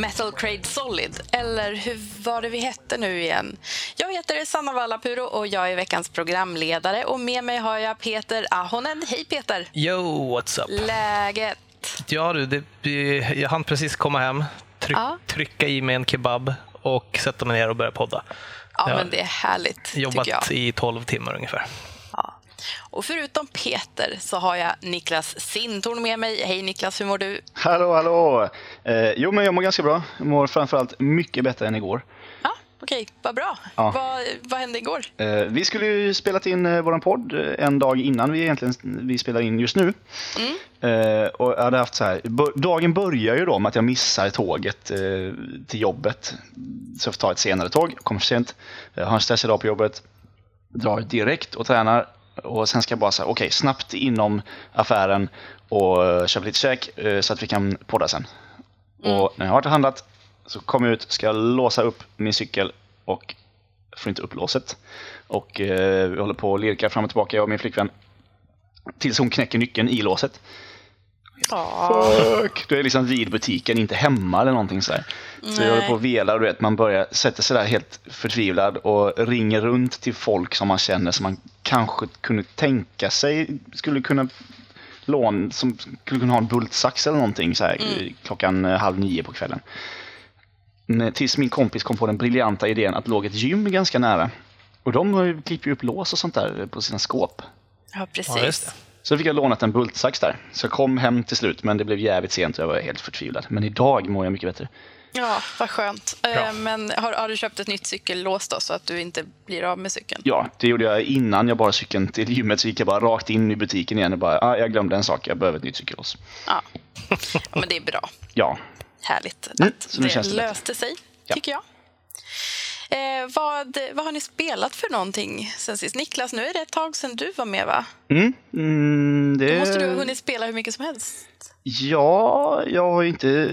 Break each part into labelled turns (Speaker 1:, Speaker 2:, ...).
Speaker 1: Metal Crade Solid. Eller hur var det vi hette nu igen? Jag heter Sanna Vallapuro och jag är veckans programledare. Och med mig har jag Peter Ahonen. Hej Peter!
Speaker 2: Yo, what's up?
Speaker 1: Läget?
Speaker 2: Ja du, det, jag hann precis komma hem, tryck,
Speaker 1: Ja.
Speaker 2: trycka i mig en kebab och sätta mig ner och börja podda.
Speaker 1: Ja,
Speaker 2: har
Speaker 1: men det är härligt, jag.
Speaker 2: Jobbat i 12 timmar ungefär.
Speaker 1: Och förutom Peter så har jag Niklas Sintorn med mig. Hej Niklas, hur mår du?
Speaker 3: Hallå, hallå! Eh, jo, men jag mår ganska bra. Jag mår framförallt mycket bättre än igår.
Speaker 1: Ja, okej, vad bra.
Speaker 3: Ja.
Speaker 1: Vad, vad hände igår?
Speaker 3: Eh, vi skulle ju spelat in eh, vår podd eh, en dag innan vi egentligen vi spelar in just nu. Eh, och hade haft så här, dagen börjar ju då med att jag missar tåget eh, till jobbet. Så jag får ta ett senare tåg, kommer för sent. Jag har en stressig dag på jobbet. Drar direkt och tränar. Och sen ska jag bara säga, okej, snabbt inom affären och eh, köpa lite käk eh, så att vi kan podda sen. Och när jag har varit och handlat så kommer jag ut, ska jag låsa upp min cykel och får inte upp låset. Och eh, vi håller på att lirka fram och tillbaka, jag och min flickvän. Tills hon knäcker nyckeln i låset. Fuck! Då är liksom vid butiken, inte hemma eller någonting så här. Så jag håller på och velar och du vet, man börjar sätta sig där helt förtvivlad och ringer runt till folk som man känner som man kanske kunde tänka sig skulle kunna lån, som skulle kunna ha en bultsax eller någonting så här, klockan eh, halv nio på kvällen. Tills min kompis kom på den briljanta idén att låg ett gym ganska nära. Och de ju- klipper ju upp lås och sånt där på sina skåp.
Speaker 1: ja precis.
Speaker 2: Ja, just det.
Speaker 3: Så fick jag lånat en bultsax där. Så jag kom hem till slut, men det blev jävligt sent och jag var helt förtvivlad. Men idag mår jag mycket bättre.
Speaker 1: Ja, vad skönt.
Speaker 2: Bra.
Speaker 1: Eh, Men har, har du köpt ett nytt cykellås då, så att du inte blir av med cykeln?
Speaker 3: Ja, det gjorde jag innan jag bara cykeln till gymmet. Så gick jag bara rakt in i butiken igen och bara, ah, jag glömde en sak, jag behöver ett nytt cykellås.
Speaker 1: Ja. ja men det är bra.
Speaker 3: Ja,
Speaker 1: Härligt
Speaker 3: Mm,
Speaker 1: att
Speaker 3: nu
Speaker 1: det
Speaker 3: det
Speaker 1: löste sig,
Speaker 3: Ja.
Speaker 1: tycker jag. Eh, vad, vad har ni spelat för någonting sen sist? Niklas, nu är det ett tag sedan du var med, va?
Speaker 3: mm, mm, det...
Speaker 1: Då måste du ha hunnit spela hur mycket som helst.
Speaker 3: Ja, jag har ju inte,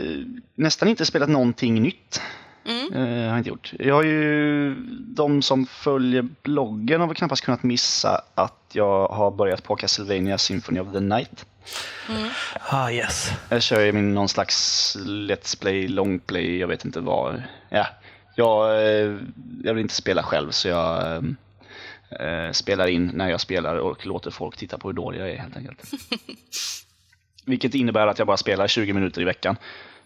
Speaker 3: nästan inte spelat någonting nytt.
Speaker 1: Mm.
Speaker 3: Eh, har jag inte gjort. Jag har ju, de som följer bloggen har väl knappast kunnat missa att jag har börjat på Castlevania Symphony of the Night.
Speaker 2: Ah, yes.
Speaker 3: Jag kör ju min någon slags Let's Play, Long Play, jag vet inte vad. Ja, jag, eh, jag vill inte spela själv så jag eh, spelar in när jag spelar och låter folk titta på hur dålig jag är helt enkelt. Vilket innebär att jag bara spelar 20 minuter i veckan.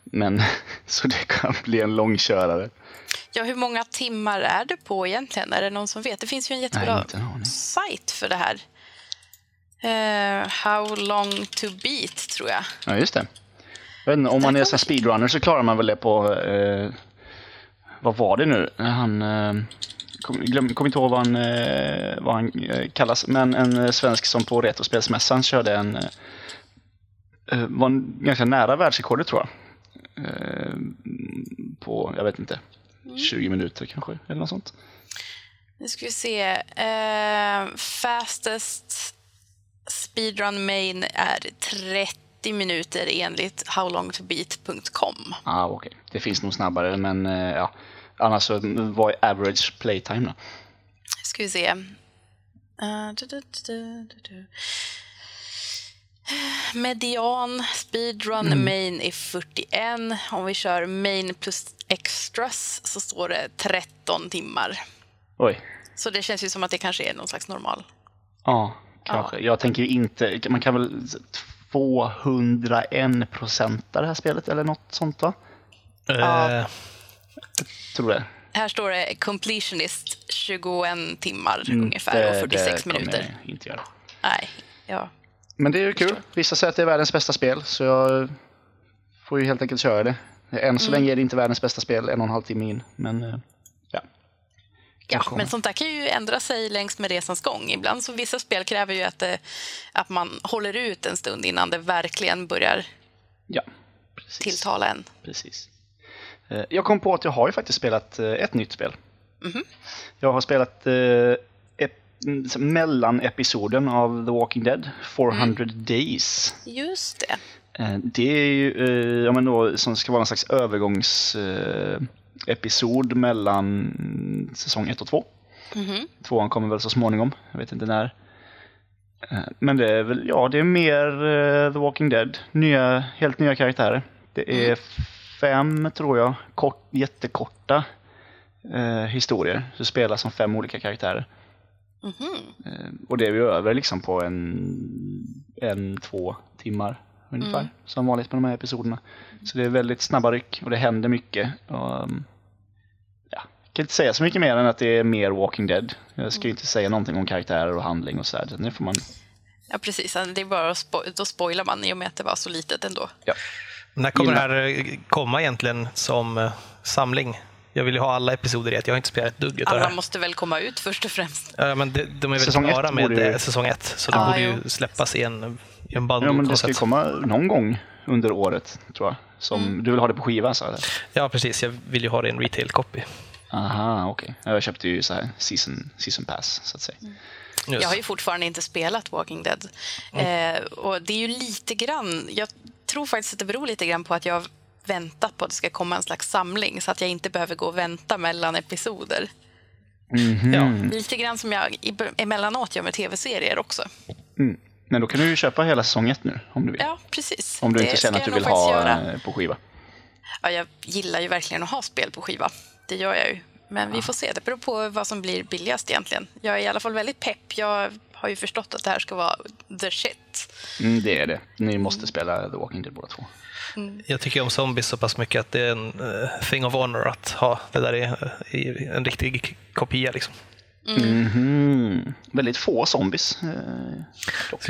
Speaker 3: Men så det kan bli en långkörare.
Speaker 1: Ja, hur många timmar är du på egentligen? Är det någon som vet? Det finns ju en jättebra
Speaker 3: Nej,
Speaker 1: sajt för det här. Eh, how long to beat, tror jag.
Speaker 3: Ja, just det. Inte, om man är så speedrunner så klarar man väl det på... Eh, vad var det nu? Han... Eh, kom, glöm, kom inte ihåg vad han, eh, vad han eh, kallas, men en eh, svensk som på Retrospelsmässan körde en... Eh, eh, var en ganska nära världsrekordet tror jag. Eh, på, jag vet inte, 20 minuter kanske, eller något sånt.
Speaker 1: Nu ska vi se. Eh, fastest speedrun main är 30 minuter enligt howlongtobeat.com.
Speaker 3: Ah, okej. Det finns nog snabbare, men eh, ja. Annars så, vad är average playtime då?
Speaker 1: Ska vi se. Eh, du, du, du. Median speedrun main är 41. Om vi kör main plus extras så står det 13 timmar.
Speaker 3: Oj.
Speaker 1: Så det känns ju som att det kanske är någon slags normal.
Speaker 3: Ja, kanske. Jag tänker ju inte, man kan väl 201 procenta det här spelet eller något sånt va?
Speaker 1: Ja.
Speaker 2: Eh,
Speaker 3: Tror det.
Speaker 1: Här står det completionist 21 timmar ungefär och 46
Speaker 3: Mm, det
Speaker 1: minuter.
Speaker 3: jag inte göra.
Speaker 1: Nej, ja.
Speaker 3: Men det är ju kul. Vissa säger att det är världens bästa spel, så jag får ju helt enkelt köra det. Än så länge är det inte världens bästa spel, en och en halv timme in. Men eh. Ja,
Speaker 1: men sånt där kan ju ändra sig längs med resans gång. Ibland så vissa spel kräver ju att, det, att man håller ut en stund innan det verkligen börjar
Speaker 3: Ja, precis.
Speaker 1: tilltala en.
Speaker 3: precis. Eh, Jag kom på att jag har ju faktiskt spelat eh, ett nytt spel.
Speaker 1: Mhm.
Speaker 3: Jag har spelat eh, mm, mellan episoden av The Walking Dead, 400
Speaker 1: Mm.
Speaker 3: Days.
Speaker 1: Just det.
Speaker 3: Eh, Det är ju eh, ja, men då, som ska vara en slags övergångsepisod mellan säsong 1 och 2. Tvåan kommer väl så småningom, jag vet inte när. Eh, Men det är väl, ja det är mer eh, The Walking Dead, nya, helt nya karaktärer. Det är fem, tror jag, kort, jättekorta eh, historier. Så spelas som fem olika karaktärer. Eh, och det är ju över liksom på en, en två timmar ungefär. Som vanligt på de här episoderna. Så det är väldigt snabba ryck och det händer mycket. Och, um, ja, jag kan inte säga så mycket mer än att det är mer Walking Dead. Jag ska ju inte säga någonting om karaktärer och handling och sådär. Det får man...
Speaker 1: Ja, precis. Det är bara att spo- då spoilar man i och med att det var så litet ändå.
Speaker 3: Ja.
Speaker 2: När kommer
Speaker 3: Gillar.
Speaker 2: det här eh, komma egentligen som eh, samling? Jag vill ju ha alla episoder i ett. Jag har inte spelat ett dugg utav det
Speaker 1: Alla
Speaker 2: här.
Speaker 1: måste väl komma ut först och främst.
Speaker 2: Ja, men det, de är väl
Speaker 3: Säsong ett
Speaker 2: klara med
Speaker 3: ju-
Speaker 2: eh, säsong ett, så de
Speaker 1: Ja,
Speaker 2: borde
Speaker 1: jo.
Speaker 2: ju släppas i en, i en
Speaker 3: ja, men det ska ju komma någon gång under året, tror jag. Som, Du vill ha det på skiva, sa jag.
Speaker 2: Ja, precis. Jag vill ju ha det i en retail-copy.
Speaker 3: Aha, okej. Jag köpte ju så här season, season pass, så att säga.
Speaker 2: Just.
Speaker 1: Jag har ju fortfarande inte spelat Walking Dead. Eh, och det är ju lite grann... Jag tror faktiskt att det beror lite grann på att jag väntat på att det ska komma en slags samling så att jag inte behöver gå och vänta mellan episoder.
Speaker 2: Ja.
Speaker 1: Lite grann som jag i- emellanåt gör med tv-serier också.
Speaker 3: Mm. Men då kan du ju köpa hela säsong ett nu, om du vill.
Speaker 1: Ja, precis.
Speaker 3: Om du
Speaker 1: Det
Speaker 3: inte känner att du vill ha
Speaker 1: göra.
Speaker 3: eh, på skiva.
Speaker 1: Ja, jag gillar ju verkligen att ha spel på skiva. Det gör jag ju. Men vi får se. Det beror på vad som blir billigast egentligen. Jag är i alla fall väldigt pepp. Jag har ju förstått att det här ska vara the shit.
Speaker 3: Mm, det är det. Ni måste spela The Walking Dead båda två.
Speaker 2: Jag tycker om zombies så pass mycket att det är en uh, thing of honor att ha det där i, i en riktig kopia. Liksom.
Speaker 3: Mhm. Väldigt få zombies. eh,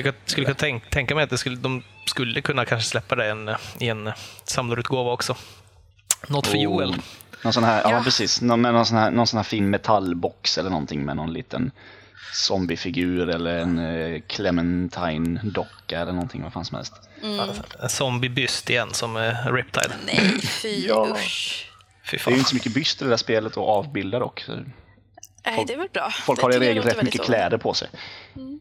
Speaker 2: jag skulle kunna tänk, tänka mig att det skulle, de skulle kunna kanske släppa det en, i en samlarutgåva också. Något för
Speaker 3: Oh.
Speaker 2: Joel.
Speaker 3: Någon sån här, ja,
Speaker 1: Ja.
Speaker 3: precis. Någon, med någon, sån här, någon sån här fin metallbox eller någonting med någon liten zombiefigur eller en eh, Clementine-docka eller någonting, vad fan som helst.
Speaker 2: En zombiebyst igen som uh, Riptide.
Speaker 1: Nej, fy
Speaker 3: Ja.
Speaker 1: usch.
Speaker 2: Fy
Speaker 3: Det är ju inte så mycket byst i det där spelet att avbilda dock.
Speaker 1: Nej, det är väl bra.
Speaker 3: folk
Speaker 1: Det
Speaker 3: har i regel rätt mycket
Speaker 1: så.
Speaker 3: kläder på sig.
Speaker 1: Låter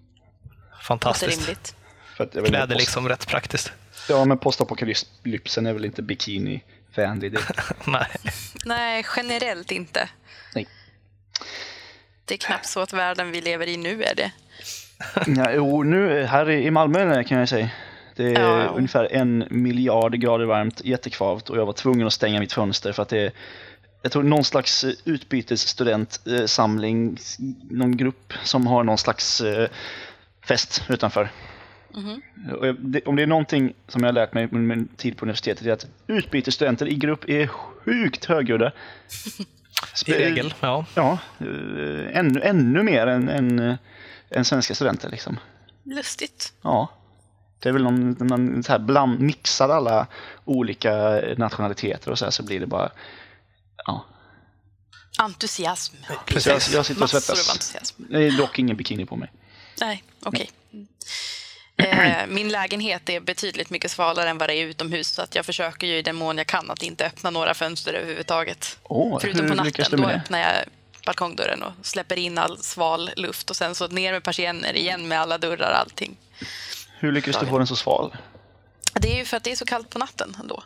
Speaker 2: Fantastiskt.
Speaker 1: rimligt.
Speaker 3: För att, jag vet inte,
Speaker 2: Kläder
Speaker 3: post-
Speaker 2: liksom rätt praktiskt.
Speaker 3: Ja, men postapokalypsen är väl inte bikini-vänlig. Det.
Speaker 2: Nej.
Speaker 1: Nej, generellt inte.
Speaker 3: Nej.
Speaker 1: Det är knappt så att världen vi lever i nu är det.
Speaker 3: Ja, jo, nu här i Malmö kan jag säga. Det är
Speaker 1: Ja.
Speaker 3: ungefär en miljard grader varmt, jättekvavt och jag var tvungen att stänga mitt fönster för att det är jag tror någon slags eh, utbytesstudentsamling, någon grupp som har någon slags eh, fest utanför. Jag- det- Om det är någonting som jag har lärt mig under min tid på universitetet är att utbytesstudenter i grupp är sjukt högljudda.
Speaker 2: I regel, ja.
Speaker 3: Ja, eh, ännu, ännu mer än, än, eh, än svenska studenter liksom.
Speaker 1: Lustigt.
Speaker 3: Ja. Det är väl någon, man så här bland, mixar alla olika nationaliteter och så här så blir det bara, ja.
Speaker 1: Entusiasm.
Speaker 2: Precis.
Speaker 3: Jag, sitter och
Speaker 1: Massor av
Speaker 3: svettas.
Speaker 1: entusiasm.
Speaker 3: Det är dock ingen bikini på mig.
Speaker 1: Nej, okej. Eh, min lägenhet är betydligt mycket svalare än vad det är utomhus så att jag försöker ju i den mån jag kan att inte öppna några fönster överhuvudtaget.
Speaker 3: Åh,
Speaker 1: Förutom på natten, då öppnar jag balkongdörren och släpper in all sval luft och sen så ner med persienner igen med alla dörrar och allting.
Speaker 3: Hur lyckas du få den så sval?
Speaker 1: Det är ju för att det är så kallt på natten ändå.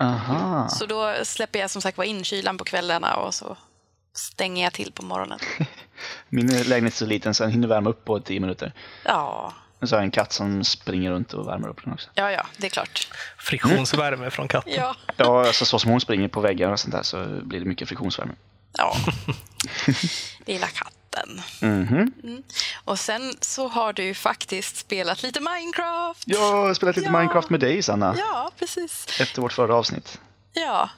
Speaker 3: Aha.
Speaker 1: Så då släpper jag som sagt var in kylan på kvällarna och så stänger jag till på morgonen.
Speaker 3: Min lägenhet är så liten så den hinner värma upp på 10 minuter.
Speaker 1: Ja,
Speaker 3: så har jag en katt som springer runt och värmer upp den också.
Speaker 1: ja, ja det är klart.
Speaker 2: Friktionsvärme från katten.
Speaker 1: Ja,
Speaker 3: Ja, alltså så som hon springer på väggar och sånt där så blir det mycket friktionsvärme.
Speaker 1: ja. Lilla katten.
Speaker 3: Mhm.
Speaker 1: Och sen så har du ju faktiskt spelat lite Minecraft.
Speaker 3: Jag har spelat lite
Speaker 1: Ja.
Speaker 3: Minecraft med dig Sanna,
Speaker 1: Ja, precis.
Speaker 3: efter vårt förra avsnitt.
Speaker 1: Ja,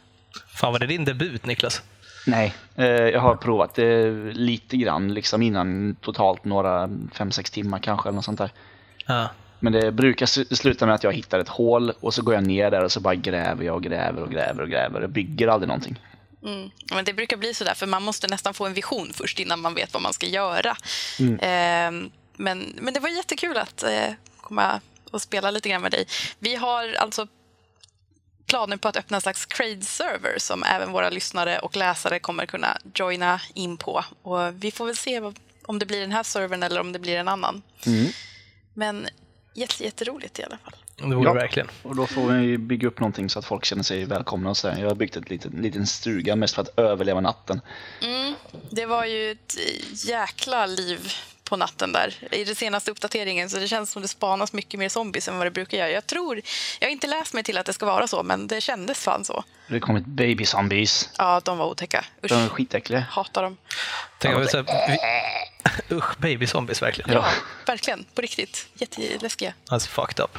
Speaker 2: Fan, var det din debut, Niklas?
Speaker 3: Nej, eh, jag har provat det lite grann liksom innan totalt några 5-6 timmar kanske eller något sånt där.
Speaker 2: Ja.
Speaker 3: Men det brukar sl- sluta med att jag hittar ett hål och så går jag ner där och så bara gräver jag och gräver och gräver och gräver. Jag bygger aldrig någonting.
Speaker 1: Mm. Men det brukar bli så där, för man måste nästan få en vision först innan man vet vad man ska göra.
Speaker 3: Mm.
Speaker 1: Ehm, men, men det var jättekul att eh, komma och spela lite grann med dig. Vi har alltså planer på att öppna en slags Crade-server som även våra lyssnare och läsare kommer kunna joina in på. Och vi får väl se om det blir den här servern eller om det blir en annan.
Speaker 3: Mm.
Speaker 1: Men jätte, jätteroligt i alla fall.
Speaker 2: Det vore
Speaker 3: Ja.
Speaker 2: verkligen.
Speaker 3: Och då får vi bygga upp någonting så att folk känner sig välkomna och. Jag har byggt en liten, liten stuga mest för att överleva natten.
Speaker 1: Det var ju ett jäkla liv på natten där i den senaste uppdateringen så det känns som det spanas mycket mer zombies än vad det brukar göra. Jag tror, jag har inte läst mig till att det ska vara så, men det kändes fan så.
Speaker 3: Det kom ett baby zombies.
Speaker 1: Ja, de var otäcka. Usch,
Speaker 3: De är skitäckliga.
Speaker 1: hatar dem.
Speaker 2: Tänk om vi, så här, vi, usch, baby zombies verkligen.
Speaker 1: Ja, verkligen. På riktigt. Jätteläskiga.
Speaker 2: Alltså fucked up.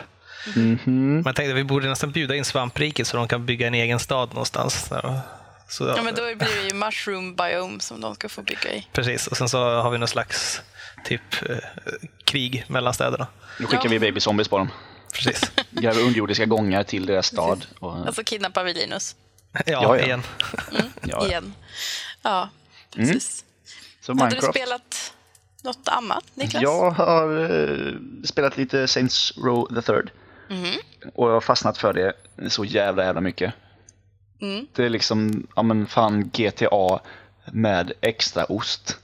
Speaker 3: Mhm.
Speaker 2: Men jag tänkte att vi borde nästan bjuda in svampriket så de kan bygga en egen stad någonstans. Så,
Speaker 1: Ja, men då blir det ju mushroom biome som de ska få bygga i.
Speaker 2: Precis, och sen så har vi någon slags typ eh, krig mellan städerna.
Speaker 3: Nu skickar
Speaker 1: Ja.
Speaker 3: vi baby zombies på dem.
Speaker 2: Precis.
Speaker 3: Gräver underjordiska gångar till deras stad. Och,
Speaker 1: Alltså kidnappar vi Linus.
Speaker 2: Ja,
Speaker 3: Ja, ja.
Speaker 2: igen.
Speaker 3: ja, ja.
Speaker 1: Igen. Ja, precis.
Speaker 3: Så
Speaker 1: Hade du spelat något annat, Niklas?
Speaker 3: Jag har eh, spelat lite Saints Row the Third. Och jag har fastnat för det så jävla jävla mycket.
Speaker 1: Mm.
Speaker 3: Det är liksom, ja men fan GTA med extra ost.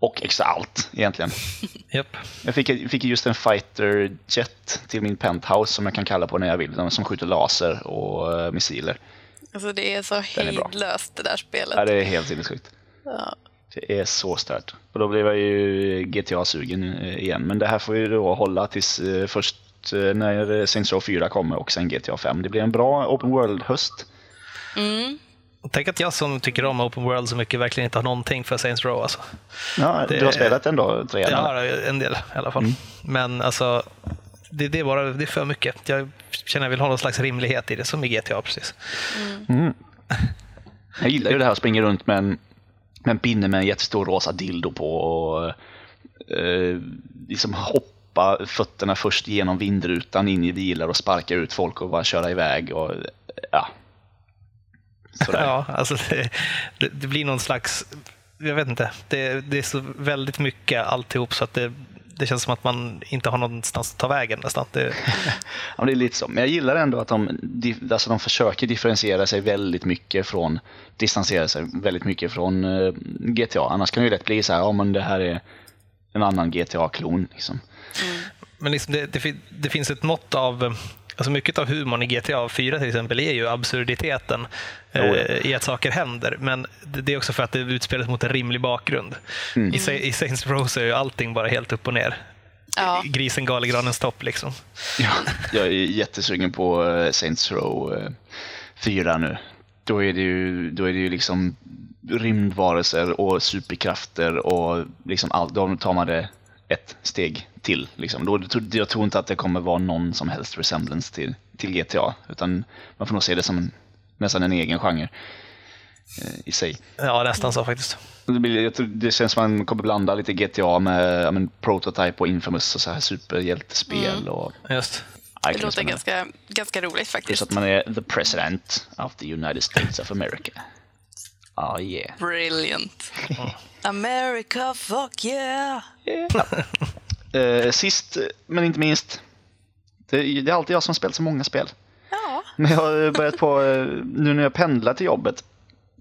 Speaker 3: Och extra allt egentligen.
Speaker 2: Japp.
Speaker 3: Jag fick, fick just en fighter jet till min penthouse som jag kan kalla på när jag vill. Som skjuter laser och eh, missiler.
Speaker 1: Alltså, det är så
Speaker 3: Den är bra.
Speaker 1: hejdlöst det där spelet.
Speaker 3: Ja, det är helt sinnessjukt.
Speaker 1: Ja.
Speaker 3: Det är så stört. Och då blev jag ju GTA-sugen eh, igen. Men det här får ju då hålla tills eh, först när Saints Row 4 kommer och sen GTA 5. Det blir en bra open world-höst.
Speaker 1: Mm.
Speaker 2: Tänk att jag som tycker om open world så mycket verkligen inte har någonting för Saints Row. Alltså.
Speaker 3: Ja,
Speaker 2: Det-
Speaker 3: Du har spelat ändå?
Speaker 2: Jag
Speaker 3: eller?
Speaker 2: har en del i alla fall.
Speaker 3: Mm.
Speaker 2: Men alltså, det, det, är bara, det är för mycket. Jag känner att jag vill ha någon slags rimlighet i det, som i GTA precis.
Speaker 3: Jag gillar ju det här att springa runt med en, med en pinne med en jättestor rosa dildo på och eh, liksom hoppa fötterna först genom vindrutan in i bilar och sparka ut folk och bara köra iväg. Och, ja. Sådär.
Speaker 2: Ja, alltså det, det, blir någon slags, jag vet inte, det, det är så väldigt mycket alltihop så att det, det känns som att man inte har någonstans att ta vägen nästan. Det,
Speaker 3: Ja, det är lite så. Men jag gillar ändå att de, alltså de försöker differentiera sig väldigt mycket från, distansera sig väldigt mycket från eh, GTA. Annars kan det ju lätt bli så här, ja men det här är en annan GTA-klon. Liksom.
Speaker 2: Men liksom det, det, det finns ett mått av, alltså mycket av humorn i GTA 4 till exempel är ju absurditeten eh, i att saker händer. Men det, är också för att det utspelas mot en rimlig bakgrund. I, Sa- I Saints Row så är ju allting bara helt upp och ner.
Speaker 1: Ja.
Speaker 2: Grisen gal i granens topp liksom.
Speaker 3: Ja, jag är jättesugen på eh, Saints Row eh, 4 nu. Då är det ju, då är det ju liksom rymdvarelser och superkrafter och liksom allt. Då tar man det ett steg till. Liksom. Då, jag tror inte att det kommer vara någon som helst resemblance till, till GTA. Utan man får nog se det som en, nästan en egen genre eh, i sig.
Speaker 2: Ja, nästan så faktiskt.
Speaker 3: Det, blir, jag tror, det känns som att man kommer blanda lite GTA med men, Prototype och Infamous och så här superhjältespel. Och,
Speaker 2: Just.
Speaker 1: Det låter
Speaker 3: vara
Speaker 1: ganska, ganska roligt faktiskt.
Speaker 3: att man är the president of the United States of America. Ah yeah.
Speaker 1: Brilliant. America, fuck yeah!
Speaker 3: Eh, sist men inte minst. Det, det är alltid jag som spelat så många spel.
Speaker 1: Ja.
Speaker 3: Men jag har börjat på, eh, nu när jag pendlar till jobbet,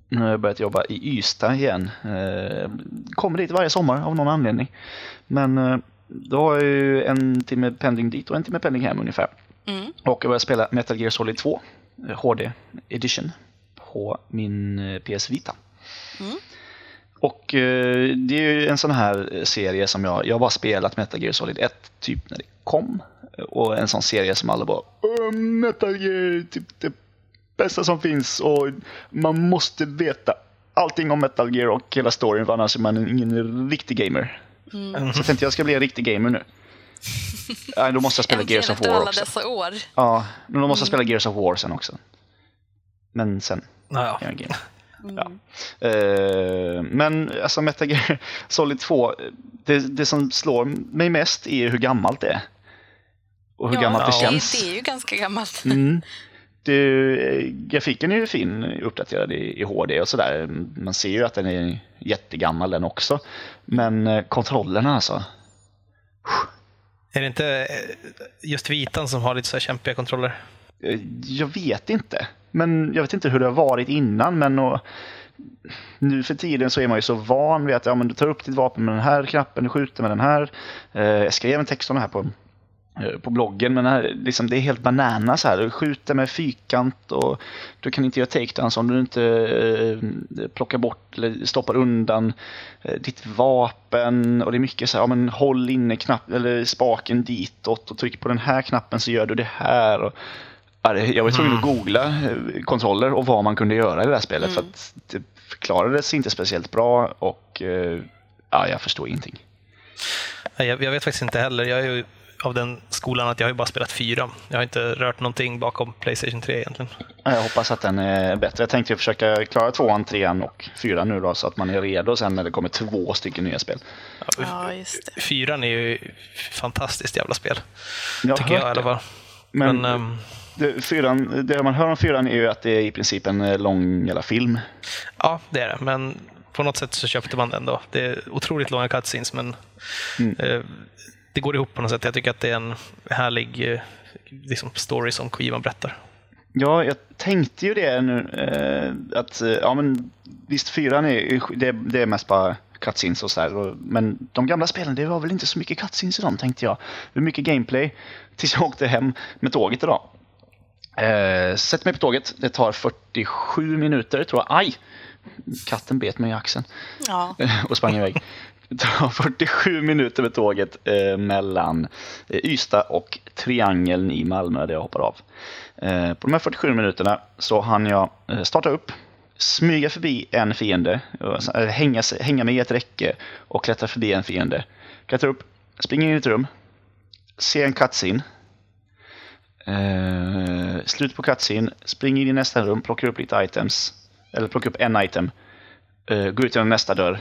Speaker 3: nu har jag börjat jobba i Ystad igen. Eh, Kommer dit varje sommar av någon anledning. Men eh, då har jag ju en timme pendling dit och en timme pendling hem ungefär.
Speaker 1: Mm.
Speaker 3: Och jag börjar spela Metal Gear Solid 2, eh, HD Edition, på min PS Vita. Och eh, det är ju en sån här serie som jag, jag har bara spelat Metal Gear Solid 1 typ när det kom. Och en sån serie som alla bara "Åh, Metal Gear, typ det bästa som finns och man måste veta allting om Metal Gear och hela storyn för annars är man ingen riktig gamer. Så jag tänkte jag ska bli en riktig gamer nu. Ja, då måste jag spela Gears of War
Speaker 1: alla
Speaker 3: också.
Speaker 1: dessa år.
Speaker 3: Ja, men då måste jag spela Gears of War sen också. Men sen
Speaker 2: Ja,
Speaker 3: är jag game.
Speaker 1: Mm.
Speaker 3: Ja. Eh, men alltså Metal Gear Solid 2, det, det som slår mig mest är hur gammalt det är. Och hur
Speaker 1: ja,
Speaker 3: gammalt det
Speaker 2: Ja.
Speaker 3: känns.
Speaker 1: Det är ju ganska gammalt.
Speaker 3: Mm. Det, grafiken är ju fin, uppdaterad i, i HD och sådär. Man ser ju att den är jättegammal den också. Men eh, kontrollerna alltså.
Speaker 2: Är det inte eh, just vitan som har lite så här kämpiga kontroller?
Speaker 3: Eh, Jag vet inte. Men jag vet inte hur det har varit innan. Men och, nu för tiden så är man ju så van vid att ja, men du tar upp ditt vapen med den här knappen, du skjuter med den här. Eh, jag skrev en text om det här på, eh, på bloggen, men här, liksom, det är helt bananas här. Du skjuter med fyrkant och du kan inte göra takedowns om du inte eh, plockar bort eller stoppar undan eh, ditt vapen. Och det är mycket så här, ja, men håll inne knapp, eller spaken ditåt och tryck på den här knappen så gör du det här. Och, jag var tvungen att googla eh, kontroller och vad man kunde göra i det här spelet för att det förklarades inte speciellt bra och eh, ja, jag förstår ingenting.
Speaker 2: Jag, jag vet faktiskt inte heller. Jag är ju av den skolan att jag har ju bara spelat fyra. Jag har inte rört någonting bakom Playstation 3 egentligen.
Speaker 3: Ja, Jag hoppas att den är bättre. Jag tänkte försöka klara tvåan, trean och fyran nu då så att man är redo sen när det kommer två stycken nya spel.
Speaker 1: Ja, just det.
Speaker 2: Fyran är ju fantastiskt jävla spel.
Speaker 3: Jag
Speaker 2: tycker jag i alla fall.
Speaker 3: Men,
Speaker 2: Men, ehm,
Speaker 3: det, fyran, det man hör om fyran är ju att det är i princip en eh, lång jävla film.
Speaker 2: ja, det är det. Men på något sätt så köpte man den då. Det är otroligt långa cutscenes, men
Speaker 3: Mm.
Speaker 2: eh, det går ihop på något sätt. Jag tycker att det är en härlig eh, liksom story som Kojima berättar.
Speaker 3: Ja, jag tänkte ju det nu. Eh, att, eh, ja men visst, fyran är, det, det är mest bara cutscenes och sådär. Men de gamla spelen, det var väl inte så mycket cutscenes i dem tänkte jag. Det var mycket gameplay tills jag åkte hem med tåget idag. Eh, sätter mig på tåget, det tar 47 minuter tror jag. Aj! Katten bet mig i axeln
Speaker 1: Ja.
Speaker 3: och sprang iväg. Det tar 47 minuter med tåget eh, mellan eh, Ystad och Triangeln i Malmö där jag hoppar av. Eh, på de här 47 minuterna så hann jag eh, starta upp, smyga förbi en fiende, eh, hänga, hänga mig i ett räcke och klättra förbi en fiende. Klättra upp, springa in i ett rum, se en cutscene, eh, slut på cutscene, spring in i nästa rum, plocka upp lite items, eller plocka upp en item, eh, gå ut genom nästa dörr,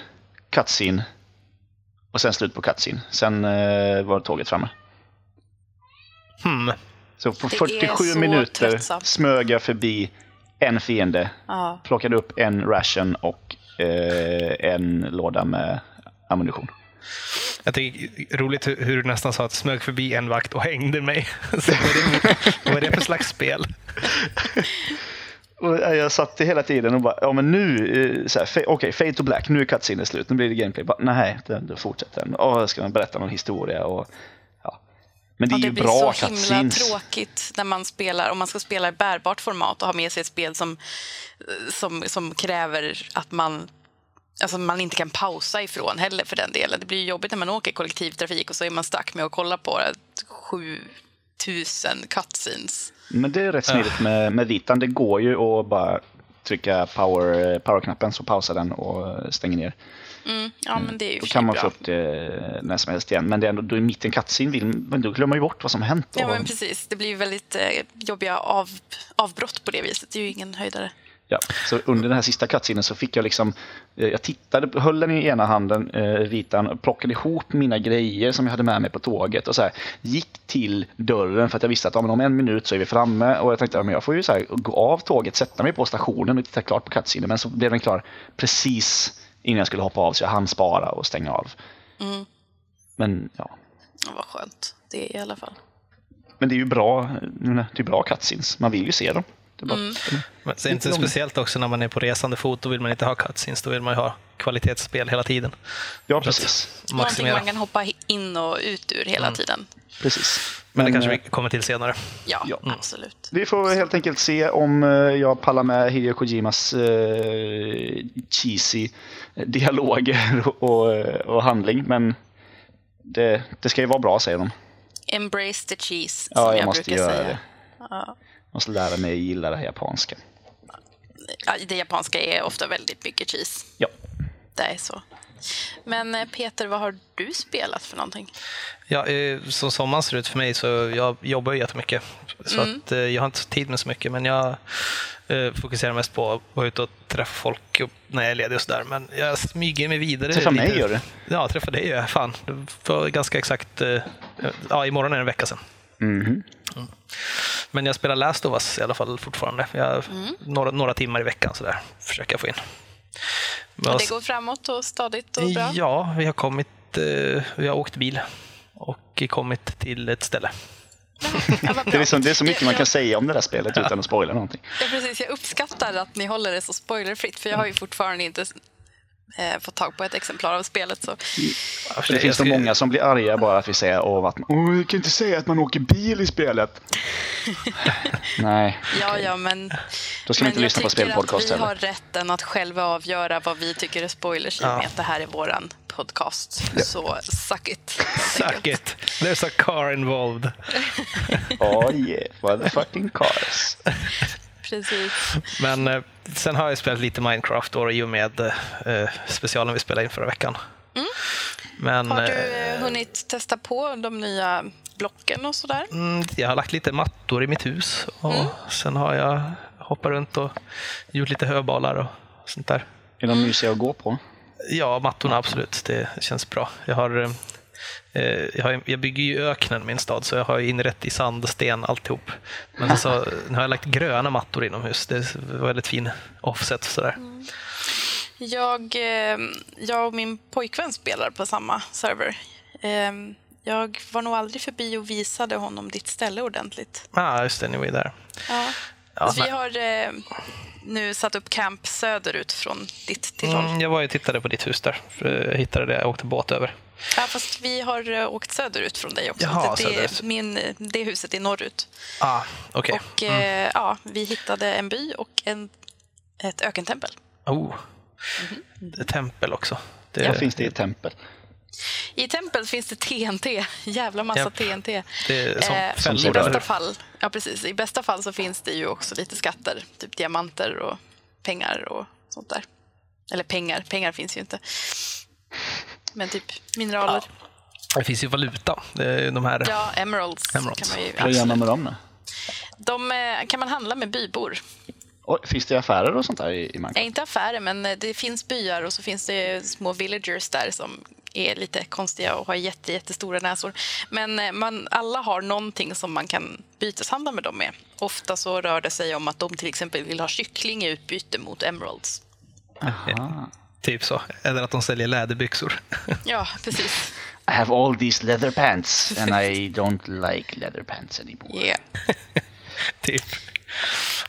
Speaker 3: cutscene och sen slut på cutscene. Sen eh, var tåget framme.
Speaker 2: Hmm.
Speaker 3: Så på
Speaker 1: Det är
Speaker 3: 47
Speaker 1: så
Speaker 3: minuter
Speaker 1: tröttsamt.
Speaker 3: smög jag förbi en fiende,
Speaker 1: Ja.
Speaker 3: plockade upp en ration och eh, en låda med ammunition.
Speaker 2: Jag tycker det är roligt hur, hur du nästan sa att smög förbi en vakt och hängde mig. Så vad, är det, vad är det för slags spel?
Speaker 3: Och eh, jag satt hela tiden och bara, ja men nu, eh, okej, fade to black, nu är cutscene slut, nu blir det gameplay. Bara, nej, den, den fortsätter den. Åh, ska man berätta någon historia och ja. Men det är
Speaker 1: Ja,
Speaker 3: ju
Speaker 1: det blir
Speaker 3: bra
Speaker 1: så himla
Speaker 3: cutscenes.
Speaker 1: tråkigt när man spelar, om man ska spela i bärbart format och ha med sig ett spel som, som, som kräver att man Alltså man inte kan pausa ifrån heller för den delen. Det blir jobbigt när man åker kollektivtrafik och så är man stack med att kolla på ett 7000 cutscenes.
Speaker 3: Men det är rätt smidigt med, med vitan. Det går ju att bara trycka power, powerknappen så pausar den och stänger ner.
Speaker 1: Mm, ja, men det är ju och
Speaker 3: Då kan man
Speaker 1: bra.
Speaker 3: få upp det när som helst igen. Men det är ändå, då är mitt i en cutscene, vill, men då glömmer man ju bort vad som har hänt.
Speaker 1: Ja, men precis. Det blir ju väldigt eh, jobbiga av, avbrott på det viset. Det är ju ingen höjdare.
Speaker 3: Ja, så under den här sista cutscenen så fick jag liksom, eh, jag tittade, höll den i ena handen, eh, vitan, och plockade ihop mina grejer som jag hade med mig på tåget och så här, gick till dörren för att jag visste att ja, om en minut så är vi framme och jag tänkte att ja, jag får ju så här, gå av tåget, sätta mig på stationen och titta klart på cutscenen men så blev den klar precis innan jag skulle hoppa av så jag hann spara och stänga av. Men ja,
Speaker 1: Ja, vad skönt. Det är i alla fall.
Speaker 3: men det är ju bra, menar, det är bra cutscenes, man vill ju se dem. Det är bara,
Speaker 1: Mm.
Speaker 2: Men det är inte speciellt också när man är på resande fot, då vill man inte ha cutscenes, då vill man ju ha kvalitetsspel hela tiden.
Speaker 3: Ja, precis.
Speaker 1: Någonting man kan hoppa in och ut ur hela
Speaker 3: Mm.
Speaker 1: tiden.
Speaker 3: precis.
Speaker 2: Men det
Speaker 3: Men,
Speaker 2: kanske
Speaker 3: eh,
Speaker 2: vi kommer till senare.
Speaker 1: Ja,
Speaker 3: Ja.
Speaker 1: absolut.
Speaker 3: Vi får helt enkelt se om eh, jag pallar med Hideo Kojimas eh, cheesy dialoger och, och handling. Men det, det ska ju vara bra säger de.
Speaker 1: Embrace the cheese,
Speaker 3: Ja,
Speaker 1: som
Speaker 3: jag,
Speaker 1: jag,
Speaker 3: måste
Speaker 1: brukar
Speaker 3: göra
Speaker 1: säga.
Speaker 3: det.
Speaker 1: Ja.
Speaker 3: Måste lära mig gilla det här japanska.
Speaker 1: Ja, det japanska är ofta väldigt mycket cheese.
Speaker 3: Ja.
Speaker 1: Det är så. Men eh, Peter, vad har du spelat för någonting?
Speaker 2: Ja, eh, som sommaren ser ut för mig så jag jobbar ju jättemycket. Så att, eh, jag har inte tid med så mycket, men jag fokuserar mest på att vara ute och träffa folk när jag är ledig och sådär. Men jag smyger mig vidare.
Speaker 3: Träffa
Speaker 2: lite.
Speaker 3: mig gör du?
Speaker 2: Ja, träffa dig gör jag. Fan, det var ganska exakt... Ja, imorgon är det en vecka sedan. Men jag spelar Last of Us i alla fall fortfarande. Jag, några, några timmar i veckan sådär försöker jag få in. Men
Speaker 1: Och det går framåt och stadigt och bra?
Speaker 2: Ja, vi har kommit, eh, vi har åkt bil och kommit till ett ställe.
Speaker 1: Ja,
Speaker 3: Det, är
Speaker 1: bra.
Speaker 3: liksom, det är så mycket man kan säga om det där spelet utan att spoila någonting.
Speaker 1: Ja, precis. Jag uppskattar att ni håller det så spoilerfritt, för jag har ju fortfarande inte eh, fått tag på ett exemplar av spelet. Så.
Speaker 3: För det finns nog många som blir arga bara att vi säger åh, att man, åh, jag kan inte säga att man åker bil i spelet. Nej,
Speaker 1: Ja, ja, men,
Speaker 3: då ska vi
Speaker 1: men
Speaker 3: inte lyssna på spelpodcast
Speaker 1: att vi har
Speaker 3: heller.
Speaker 1: rätten att själva avgöra vad vi tycker är spoilers i och
Speaker 2: Ja.
Speaker 1: med att det här är våran podcast. Så suck it.
Speaker 2: Suck it. There's a car involved.
Speaker 3: Oh yeah, motherfucking cars.
Speaker 1: Precis.
Speaker 2: Men eh, sen har jag spelat lite Minecraft då, i och med eh, specialen vi spelade in förra veckan. Men
Speaker 1: Har du
Speaker 2: eh,
Speaker 1: eh, hunnit testa på de nya blocken och sådär?
Speaker 2: mm, jag har lagt lite mattor i mitt hus och sen har jag hoppat runt och gjort lite höbalar och sånt där.
Speaker 3: Är de mysiga att gå på?
Speaker 2: Ja, mattorna absolut. Det känns bra. Jag, har, eh, jag, har, jag bygger ju öknen min stad, så jag har inrett i sand, sten, alltihop. Men så, nu har jag lagt gröna mattor inomhus. Det var väldigt fin offset. Sådär.
Speaker 1: Jag, eh, jag och min pojkvän spelar på samma server. Eh, Jag var nog aldrig förbi och visade honom ditt ställe ordentligt.
Speaker 2: Ah, just det, ni var ju där.
Speaker 1: Ja.
Speaker 2: Ja,
Speaker 1: Så vi har eh, nu satt upp camp söderut från ditt tillhåll.
Speaker 2: Mm, jag var ju tittade på ditt hus där. Jag hittade det, jag åkte båt över.
Speaker 1: Ja, fast vi har eh, åkt söderut från dig också.
Speaker 2: Jaha,
Speaker 1: det, min, det huset är norrut.
Speaker 2: Ah, okej.
Speaker 1: Och eh, ja, vi hittade en by och en, ett ökentempel.
Speaker 2: Oh. Ett tempel också. Det,
Speaker 1: Ja.
Speaker 3: Finns det i ett tempel?
Speaker 1: I templet finns det TNT. Jävla massa
Speaker 2: Japp.
Speaker 1: TNT.
Speaker 2: det är som
Speaker 1: Eh,
Speaker 3: som
Speaker 1: I bästa fall, ja, precis. I bästa fall så finns det ju också lite skatter. Typ diamanter och pengar och sånt där. Eller pengar, pengar finns ju inte. Men typ mineraler.
Speaker 2: Det finns ju valuta. De här.
Speaker 1: Ja, emeralds,
Speaker 2: Emeralds.
Speaker 1: kan man ju
Speaker 3: Vad gör man med dem?
Speaker 1: De eh, kan man handla med bybor.
Speaker 3: Och, finns det affärer och sånt där i, i
Speaker 1: Ja,
Speaker 3: Minecraft?
Speaker 1: inte affärer, men eh, det finns byar och så finns det små villagers där som är lite konstiga och har jätte, jättestora näsor. Men eh, man, alla har någonting som man kan byteshandla med dem med. Ofta så rör det sig om att de till exempel vill ha kyckling i utbyte mot emeralds.
Speaker 3: Aha.
Speaker 2: Typ så. Eller att de säljer läderbyxor.
Speaker 1: Ja, precis.
Speaker 3: I have all these leather pants and I don't like leather pants anymore.
Speaker 1: Yeah.
Speaker 2: typ.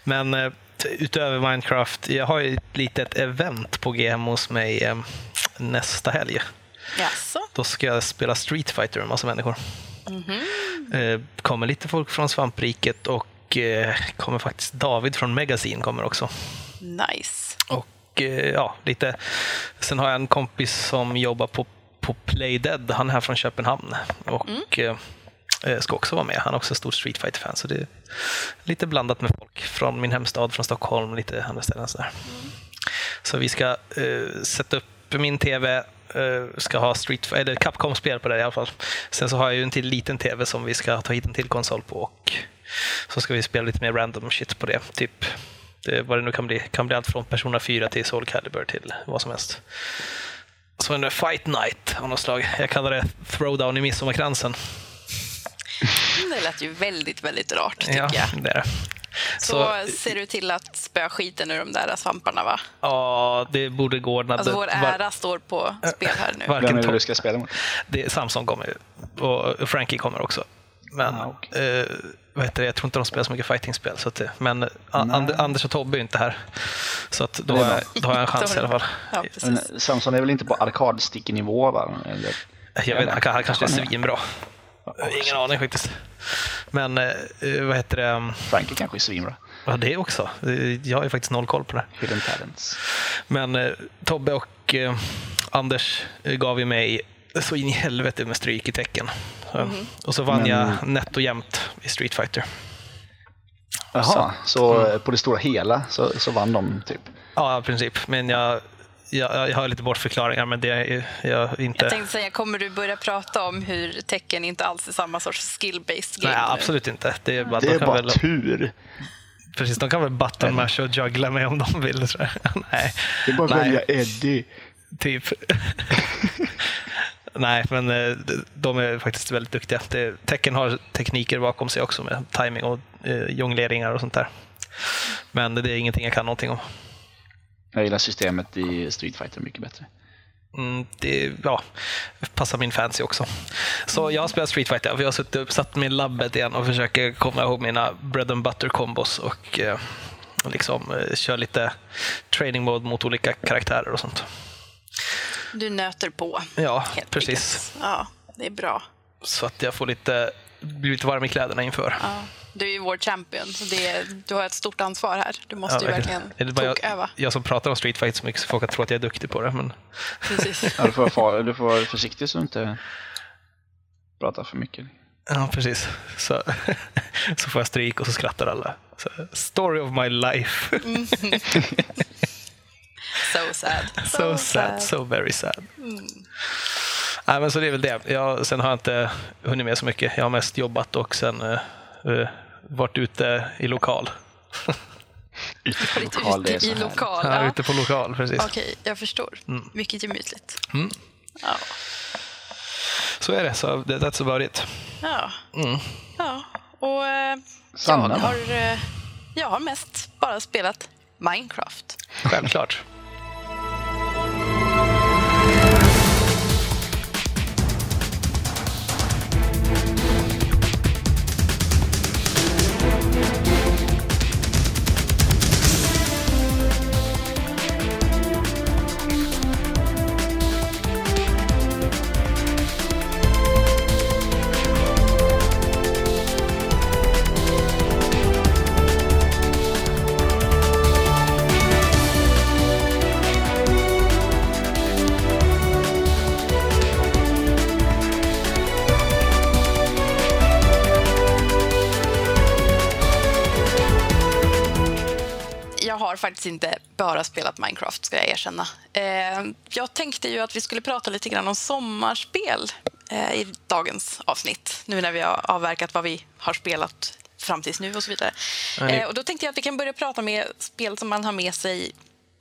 Speaker 2: Men eh, utöver Minecraft, jag har ju ett litet event på G hos mig eh, nästa helg.
Speaker 1: Jaså?
Speaker 2: Då ska jag spela Street Fighter med en massa människor. Eh, kommer lite folk från Svampriket och kommer faktiskt David från Magazine kommer också.
Speaker 1: Nice.
Speaker 2: Och eh, ja, lite. Sen har jag en kompis som jobbar på, på Playdead. Han är här från Köpenhamn och eh, eh, ska också vara med. Han är också en stor Street Fighter-fan. Så det är lite blandat med folk från min hemstad, från Stockholm, lite andra ställen. Sådär. Så vi ska eh, sätta upp min TV, eh, ska ha Street, eller Capcom-spel på det i alla fall. Sen så har jag ju en till liten TV som vi ska ta hit en till konsol på och så ska vi spela lite mer random shit på det. Typ det, vad det nu kan bli. kan bli allt från Persona 4 till Soul Calibur till vad som helst. Så en Fight Night av något slag. Jag kallar det Throwdown i midsommarkransen.
Speaker 1: Mm, Det lät ju väldigt, väldigt rart, tycker
Speaker 2: Ja,
Speaker 1: jag.
Speaker 2: det är det.
Speaker 1: Så, ser du till att spöa skiten ur de där svamparna, va?
Speaker 2: ja, det borde gå.
Speaker 1: Alltså, vår
Speaker 2: Var-
Speaker 1: ära står på spel här nu.
Speaker 2: varken
Speaker 3: Vem är det du ska spela mot?
Speaker 2: det, Samson kommer ju. Och Frankie kommer också. Men
Speaker 3: Ah, okej.
Speaker 2: eh, vad heter det? jag tror inte de spelar så mycket fightingspel. Så att det, men A- And, Anders och Tobbe är inte här. Så att då, har jag, då har jag en chans i alla fall.
Speaker 1: Ja,
Speaker 3: Men
Speaker 1: precis.
Speaker 3: Samson är väl inte på arkadsticknivå va? Eller?
Speaker 2: Jag vet, han, kan- han kanske är svinbra. Ingen aning faktiskt. Men eh, vad heter det?
Speaker 3: Frankie kanske är svinbra.
Speaker 2: Ja, det också. Eh, Jag har ju faktiskt noll koll på det.
Speaker 3: Hidden talents.
Speaker 2: Men eh, Tobbe och eh, Anders eh, gav ju mig så in i helvete med stryk i tecken. Så, Och så vann
Speaker 3: Men-
Speaker 2: jag nätt och jämnt i Street Fighter.
Speaker 3: Jaha, så, eh, på det stora hela så, så vann de typ?
Speaker 2: Ja, i princip. Men jag, jag, jag har lite bortförklaringar, men det är jag inte...
Speaker 1: Jag tänkte säga, kommer du börja prata om hur tecken inte alls är samma sorts skill-based game
Speaker 2: Nej,
Speaker 1: nu?
Speaker 2: absolut inte. Det är bara,
Speaker 3: Det
Speaker 2: de
Speaker 3: är bara
Speaker 2: väl,
Speaker 3: tur.
Speaker 2: precis, de kan väl button mash och juggla mig om de vill. Så. Nej,
Speaker 3: Det är bara att välja Eddie.
Speaker 2: typ. Nej, men eh, de är faktiskt väldigt duktiga. Det, tecken har tekniker bakom sig också med timing och eh, jongleringar och sånt där. Men det är ingenting jag kan någonting om.
Speaker 3: Jag gillar systemet i Street Fighter mycket bättre.
Speaker 2: Mm, det ja, passar min fancy också. Så jag har spelat Street Fighter. Jag har suttit upp, satt mig i labbet igen och försöker komma ihåg mina bread and butter combos och eh, liksom eh, kör lite training mode mot olika karaktärer och sånt.
Speaker 1: Du nöter på.
Speaker 2: Ja,
Speaker 1: helt
Speaker 2: precis.
Speaker 1: Ja, det är bra.
Speaker 2: Så att jag får lite, blir lite varm i kläderna inför.
Speaker 1: Ja. Du är ju vår champion, så det, du har ett stort ansvar här. Du måste
Speaker 2: Ja,
Speaker 1: ju verkligen
Speaker 2: Är det bara
Speaker 1: toköva.
Speaker 2: jag, jag som pratar om Street Fight så mycket så folk tror att jag är duktig på det. Men
Speaker 1: Precis.
Speaker 3: Ja, du, får vara far, du får vara försiktig så du inte pratar för mycket.
Speaker 2: Ja, precis. Så, så får jag stryk och så skrattar alla. Så, story of my life.
Speaker 1: So sad.
Speaker 2: so sad, so very sad. Nej, men så det är väl det. Jag, sen har jag inte hunnit med så mycket. Jag har mest jobbat och sen uh, varit ute i lokal.
Speaker 1: Varit
Speaker 3: Lokal, det är
Speaker 1: ute
Speaker 3: så
Speaker 1: i
Speaker 3: här.
Speaker 1: lokal.
Speaker 2: Ja,
Speaker 1: Ja.
Speaker 2: ute på lokal, precis.
Speaker 1: Okej, jag förstår. Mycket gemytligt.
Speaker 2: Mm.
Speaker 1: Ja.
Speaker 2: Så är det. Så det- that's about it.
Speaker 1: Ja.
Speaker 2: Mm.
Speaker 1: ja. Och eh, jag har, jag har mest bara spelat Minecraft.
Speaker 2: Självklart.
Speaker 1: Har faktiskt inte bara spelat Minecraft, ska jag erkänna. Eh, jag tänkte ju att vi skulle prata lite grann om sommarspel eh, i dagens avsnitt. Nu när vi har avverkat vad vi har spelat fram tills nu och så vidare.
Speaker 2: Ja, ni-
Speaker 1: Eh, och då tänkte jag att vi kan börja prata med spel som man har med sig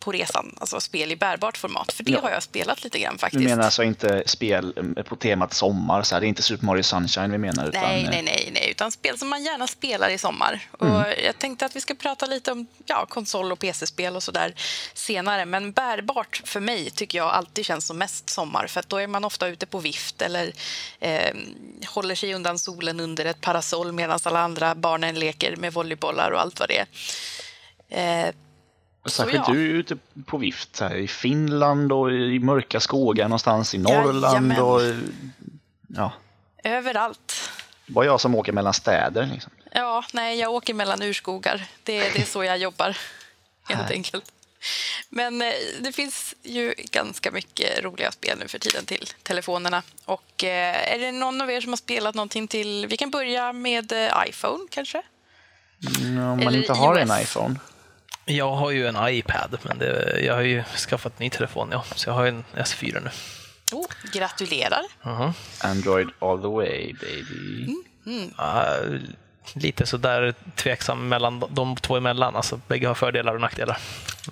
Speaker 1: på resan, alltså spel i bärbart format. För det
Speaker 3: Ja.
Speaker 1: har jag spelat lite grann
Speaker 3: Du
Speaker 1: faktiskt.
Speaker 3: menar alltså inte spel eh, på temat sommar, så här, det är inte Super Mario Sunshine vi menar? Utan,
Speaker 1: Nej,
Speaker 3: eh,
Speaker 1: nej, nej, nej, utan spel som man gärna spelar i sommar.
Speaker 3: Mm.
Speaker 1: Och jag tänkte att vi ska prata lite om ja, konsol och PC-spel och sådär senare. Men bärbart för mig tycker jag alltid känns som mest sommar. För att då är man ofta ute på vift eller eh, håller sig undan solen under ett parasoll medan alla andra barnen leker med volleybollar och allt vad det är. Eh,
Speaker 3: Särskilt
Speaker 1: ja.
Speaker 3: du är ute på vift, här, i Finland och i mörka skogar någonstans i Norrland.
Speaker 1: Jajamän.
Speaker 3: Och, ja,
Speaker 1: överallt.
Speaker 3: bara jag som åker mellan städer. Liksom.
Speaker 1: Ja, nej, jag åker mellan urskogar. Det, det är så jag jobbar, helt enkelt. Men eh, det finns ju ganska mycket roliga spel nu för tiden till telefonerna. Och eh, är det någon av er som har spelat någonting till... Vi kan börja med eh, iPhone, kanske?
Speaker 3: Mm, Om man
Speaker 1: Eller
Speaker 3: inte har en
Speaker 1: iOS.
Speaker 3: iPhone.
Speaker 2: Jag har ju en iPad, men det, jag har ju skaffat ny telefon, ja. Så jag har en S4 nu.
Speaker 1: Oh, gratulerar!
Speaker 2: Mhm.
Speaker 3: Android all the way baby.
Speaker 2: Ja, lite sådär tveksam mellan de två emellan. Alltså, bägge har fördelar och nackdelar.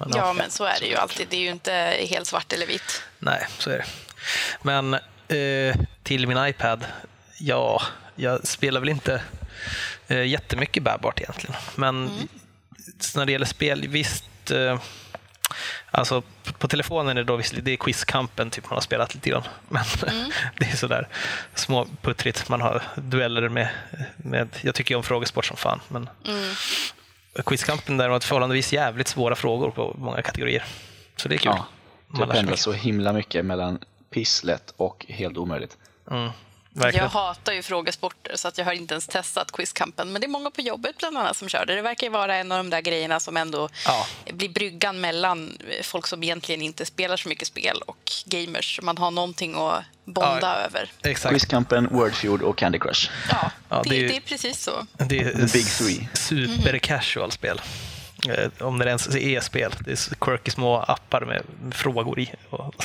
Speaker 2: Men,
Speaker 1: Ja, men så är det ju alltid. Det är ju inte helt svart eller vitt.
Speaker 2: Nej, så är det. Men eh, till min iPad, ja, jag spelar väl inte eh, jättemycket bärbart egentligen. Men när det gäller spel, visst. Eh, alltså på, telefonen är det då visst, det är quizkampen typ man har spelat lite grann. Men det är sådär små puttrigt. Man har dueller med, med jag tycker ju om frågesport som fan. Men quizkampen däremot förhållandevis jävligt svåra frågor på många kategorier. Så det är kul.
Speaker 3: Ja,
Speaker 2: Man
Speaker 3: det pendlar så himla mycket mellan pisslätt och helt omöjligt.
Speaker 2: Mm, verkligen.
Speaker 1: Jag hatar ju frågesporter så att jag har inte ens testat quizkampen. Men det är många på jobbet bland annat som kör det. Det verkar ju vara en av de där grejerna som ändå
Speaker 2: Ja.
Speaker 1: blir bryggan mellan folk som egentligen inte spelar så mycket spel och gamers. Man har någonting att bonda
Speaker 2: Ja.
Speaker 1: över.
Speaker 2: Exakt.
Speaker 3: Quizkampen, Wordfeud och Candy Crush.
Speaker 1: Ja,
Speaker 2: Ja,
Speaker 1: det,
Speaker 2: det är
Speaker 1: det är precis så.
Speaker 2: Det är
Speaker 3: big three.
Speaker 2: super casual spel. Eh, Om det ens är spel. Det är quirky små appar med frågor i.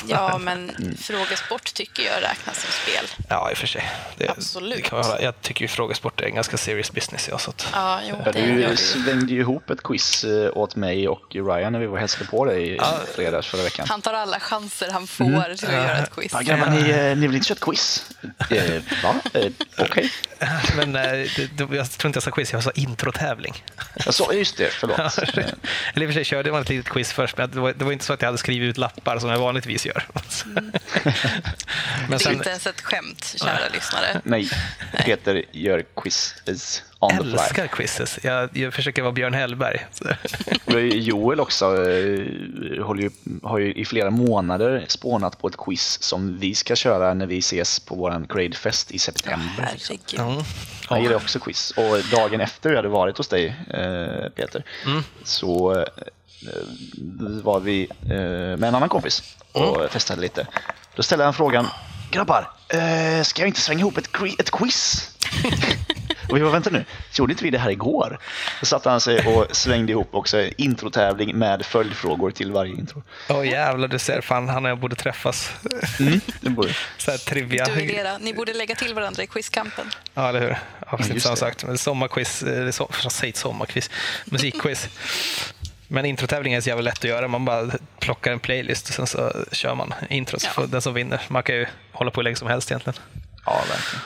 Speaker 1: Ja, men frågesport tycker jag räknas som spel.
Speaker 2: ja, i och för sig. Det,
Speaker 1: Absolut.
Speaker 2: Det höra. Jag tycker ju frågesport är en ganska serious business. Ja, så att,
Speaker 1: Ja, jo,
Speaker 3: Ja,
Speaker 1: det
Speaker 3: du
Speaker 1: det ju.
Speaker 3: ihop ett quiz eh, åt mig och Ryan när vi var och hälsade på dig i
Speaker 2: Ja.
Speaker 3: fredags förra veckan.
Speaker 1: Han tar alla chanser han får till att göra ett quiz.
Speaker 3: Ja, grabbar, ni, eh, ni vill inte köra ett quiz? Eh, va? Eh, Okej.
Speaker 2: Men eh, det, det, jag tror inte jag sa quiz, jag sa introtävling.
Speaker 3: Jag sa just det, förlåt.
Speaker 2: Eller i och för sig körde man ett litet quiz först, men det var, det var inte så att jag hade skrivit ut lappar som jag vanligtvis gör. men
Speaker 1: Det är
Speaker 2: sen,
Speaker 1: inte ens ett skämt, kära lyssnare.
Speaker 3: Nej, Peter gör quiz. On the fly.
Speaker 2: älskar quizzes. Jag, jag försöker vara Björn Hellberg.
Speaker 3: Joel också eh, ju, har ju i flera månader spånat på ett quiz som vi ska köra när vi ses på våran Gradefest i september.
Speaker 1: Herregud.
Speaker 3: Han gillar också quiz. Och dagen efter vi hade varit hos dig, eh, Peter, så eh, var vi med en annan kompis och festade lite. Då ställde han frågan, grabbar, ska jag inte svänga ihop ett, ett quiz? och vi var vänta nu, gjorde inte vi det här igår? Då satte han sig och svängde ihop också introtävling med följdfrågor till varje intro.
Speaker 2: Åh jävlar, du ser. Fan, han och jag borde träffas.
Speaker 3: Det borde.
Speaker 2: Så här trivia.
Speaker 1: Duellera. Ni borde lägga till varandra i quizkampen.
Speaker 2: Ja, eller hur?
Speaker 3: Det.
Speaker 2: sak. Men Sommarquiz, jag säger inte sommarquiz, musikquiz. Men introtävling är så jävla lätt att göra. Man bara plockar en playlist och sen så kör man introt. Så
Speaker 1: Ja.
Speaker 2: den som vinner. Man kan ju hålla på hur länge som helst egentligen.
Speaker 3: Ja, verkligen.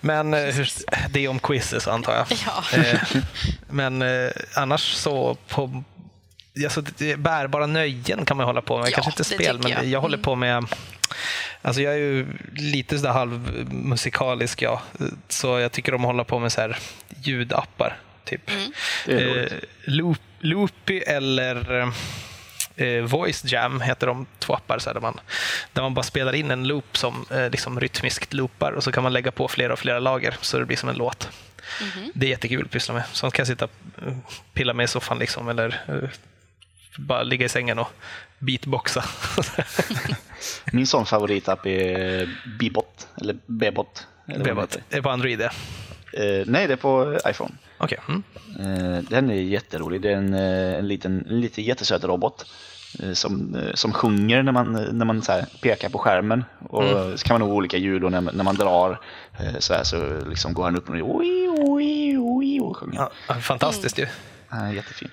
Speaker 2: Men eh, hur, det är om quizzes antar jag.
Speaker 1: Ja.
Speaker 2: Eh, Men eh, annars så på alltså, bärbara nöjen kan man hålla på med.
Speaker 1: Ja,
Speaker 2: Kanske inte spel, men jag,
Speaker 1: jag. Mm.
Speaker 2: håller på med Alltså jag är ju lite sådär halvmusikalisk jag. Så jag tycker om att hålla på med så här ljudappar. Typ.
Speaker 1: Mm.
Speaker 2: Eh, Loop, Loopy eller eh, Voice Jam heter de två appar så här, där, man, där man bara spelar in en loop som eh, liksom rytmiskt loopar och så kan man lägga på flera och flera lager så det blir som en låt.
Speaker 1: Mhm.
Speaker 2: Det är jättekul att pyssla med. Sånt kan jag sitta och pilla med i soffan liksom, eller eh, bara ligga i sängen och beatboxa.
Speaker 3: Min sån favoritapp är Bebot, eller Bebot. Eller
Speaker 2: Bebot. Det är på Android det.
Speaker 3: Eh, nej, det är på iPhone.
Speaker 2: Okej. Mm.
Speaker 3: Eh, den är jätterolig. Det är en, eh, en liten, en lite jättesöt robot eh, som, som sjunger när man, när man så här pekar på skärmen. Och så kan man nog olika ljud och när, när man drar så, här, så liksom går han upp och, oi, oi, oi, och sjunger.
Speaker 2: Ja, ja, fantastiskt ju.
Speaker 3: Jättefin.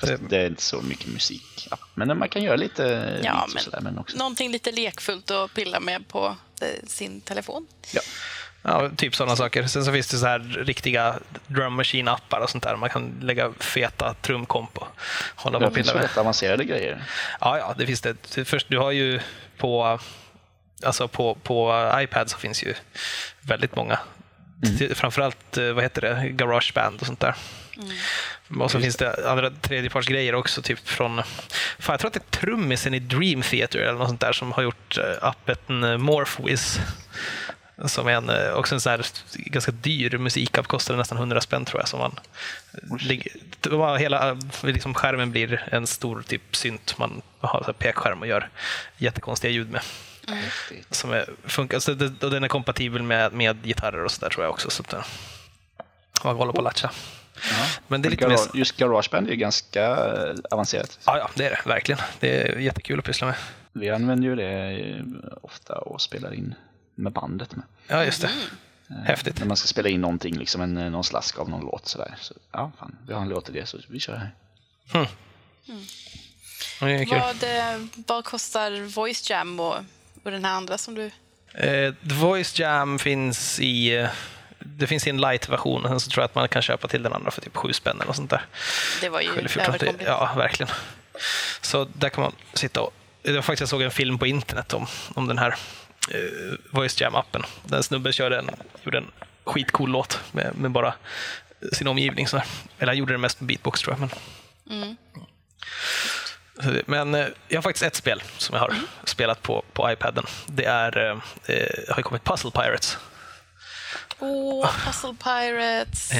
Speaker 3: Fast det är inte så mycket musik. Ja, men man kan göra lite
Speaker 1: Ja, men
Speaker 3: sådär. Men också.
Speaker 1: Någonting lite lekfullt att pilla med på sin telefon.
Speaker 3: Ja.
Speaker 2: Ja, typ sådana saker. Sen så finns det så här riktiga drum machine-appar och sånt där. Man kan lägga feta trumkomp och hålla på
Speaker 3: Det
Speaker 2: och
Speaker 3: finns
Speaker 2: pilla med.
Speaker 3: rätt avancerade grejer.
Speaker 2: Ja, ja, det finns det. Först, du har ju på, alltså på, på iPad så finns ju väldigt många. Mm. Framförallt, eh, vad heter det, Garageband och sånt där. Och så finns det andra tredjepartsgrejer också, typ från... Fan, jag tror att det är trummisen i Dream Theater eller något sånt där som har gjort eh, appen eh, Morphwiz. Som är en, eh, också en sån här ganska dyr musikapp, kostade nästan 100 spänn tror jag. Som man, var hela eh, liksom skärmen blir en stor typ synt man har så här pekskärm och gör jättekonstiga ljud med.
Speaker 3: Häftigt.
Speaker 2: Som är, funkar, så det, och den är kompatibel med, med gitarrer och sådär tror jag också. Så att, eh, man hålla på och latcha. Men det är lite mer...
Speaker 3: Just Garageband är ju ganska avancerat.
Speaker 2: Ja, ja, det är det verkligen. Det är jättekul att pyssla med.
Speaker 3: Vi använder ju det ofta och spelar in med bandet med.
Speaker 2: Ja, just det.
Speaker 1: Mm.
Speaker 2: Häftigt.
Speaker 3: När man ska spela in någonting, liksom en, någon slask av någon låt sådär. Så, ja, fan, vi har en låt till det så vi kör här.
Speaker 2: Det är kul.
Speaker 1: Vad, eh, vad kostar Voice Jam och, och den här andra som du...
Speaker 2: Eh, The Voice Jam finns i eh, det finns i en light-version och sen så tror jag att man kan köpa till den andra för typ sju spänn eller sånt där.
Speaker 1: Det var ju
Speaker 2: Eller 14.
Speaker 1: överkomligt.
Speaker 2: Ja, verkligen. Så där kan man sitta och... Det var faktiskt jag såg en film på internet om, om den här eh, Voice Jam-appen. Den snubben körde en, gjorde en skitcool låt med, med bara sin omgivning. Så. Eller han gjorde det mest med beatbox tror jag. Men,
Speaker 1: Mm.
Speaker 2: Men eh, jag har faktiskt ett spel som jag har
Speaker 1: Mm.
Speaker 2: spelat på, på iPaden. Det är, eh, eh, har ju kommit Puzzle Pirates.
Speaker 1: Åh, Puzzle Pirates.
Speaker 2: Eh,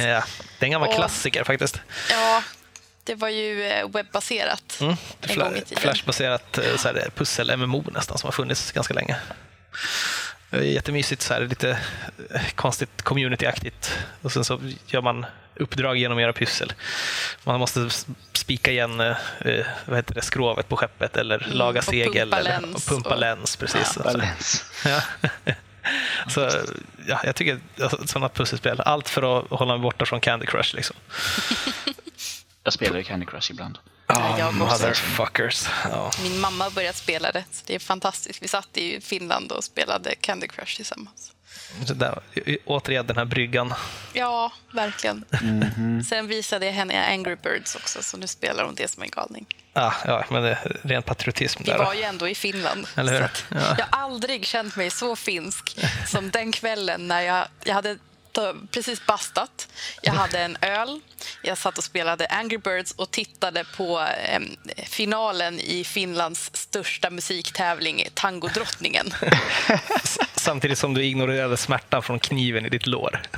Speaker 2: det är en gammal
Speaker 1: Åh.
Speaker 2: klassiker faktiskt.
Speaker 1: Ja, det var ju eh, webbaserat
Speaker 2: Mm.
Speaker 1: en gång i tiden.
Speaker 2: Flashbaserat eh, pussel-MMO nästan som har funnits ganska länge. Det är jättemysigt, så här, lite eh, konstigt community-aktigt. Och sen så gör man uppdrag genom att göra pussel. Man måste spika igen eh, eh, vad heter det, skrovet på skeppet eller laga
Speaker 1: Mm, och
Speaker 2: segel
Speaker 1: pumpa
Speaker 2: eller
Speaker 1: läns
Speaker 2: och pumpa
Speaker 1: och-
Speaker 2: läns. Precis. Så-
Speaker 3: Balans.
Speaker 2: Ja. Så, ja, jag tycker alltså, sådana pusselspel, allt för att hålla mig borta från Candy Crush. Liksom.
Speaker 3: Jag spelar ju Candy Crush ibland.
Speaker 1: Jag också.
Speaker 2: Motherfuckers. Ja.
Speaker 1: Min mamma har börjat spela det, så det är fantastiskt. Vi satt i Finland och spelade Candy Crush tillsammans.
Speaker 2: Så där, återigen den här bryggan.
Speaker 1: Ja, verkligen.
Speaker 2: Mhm.
Speaker 1: Sen visade jag henne Angry Birds också, så nu spelar hon det som en galning.
Speaker 2: Ja, ja, men det är ren patriotism
Speaker 1: Vi
Speaker 2: där.
Speaker 1: var ju ändå i Finland.
Speaker 2: Eller hur? Ja.
Speaker 1: Jag har aldrig känt mig så finsk som den kvällen när jag, jag hade satt och precis bastat. Jag hade en öl. Jag satt och spelade Angry Birds och tittade på eh, finalen i Finlands största musiktävling, Tangodrottningen.
Speaker 2: Samtidigt som du ignorerade smärtan från kniven i ditt lår.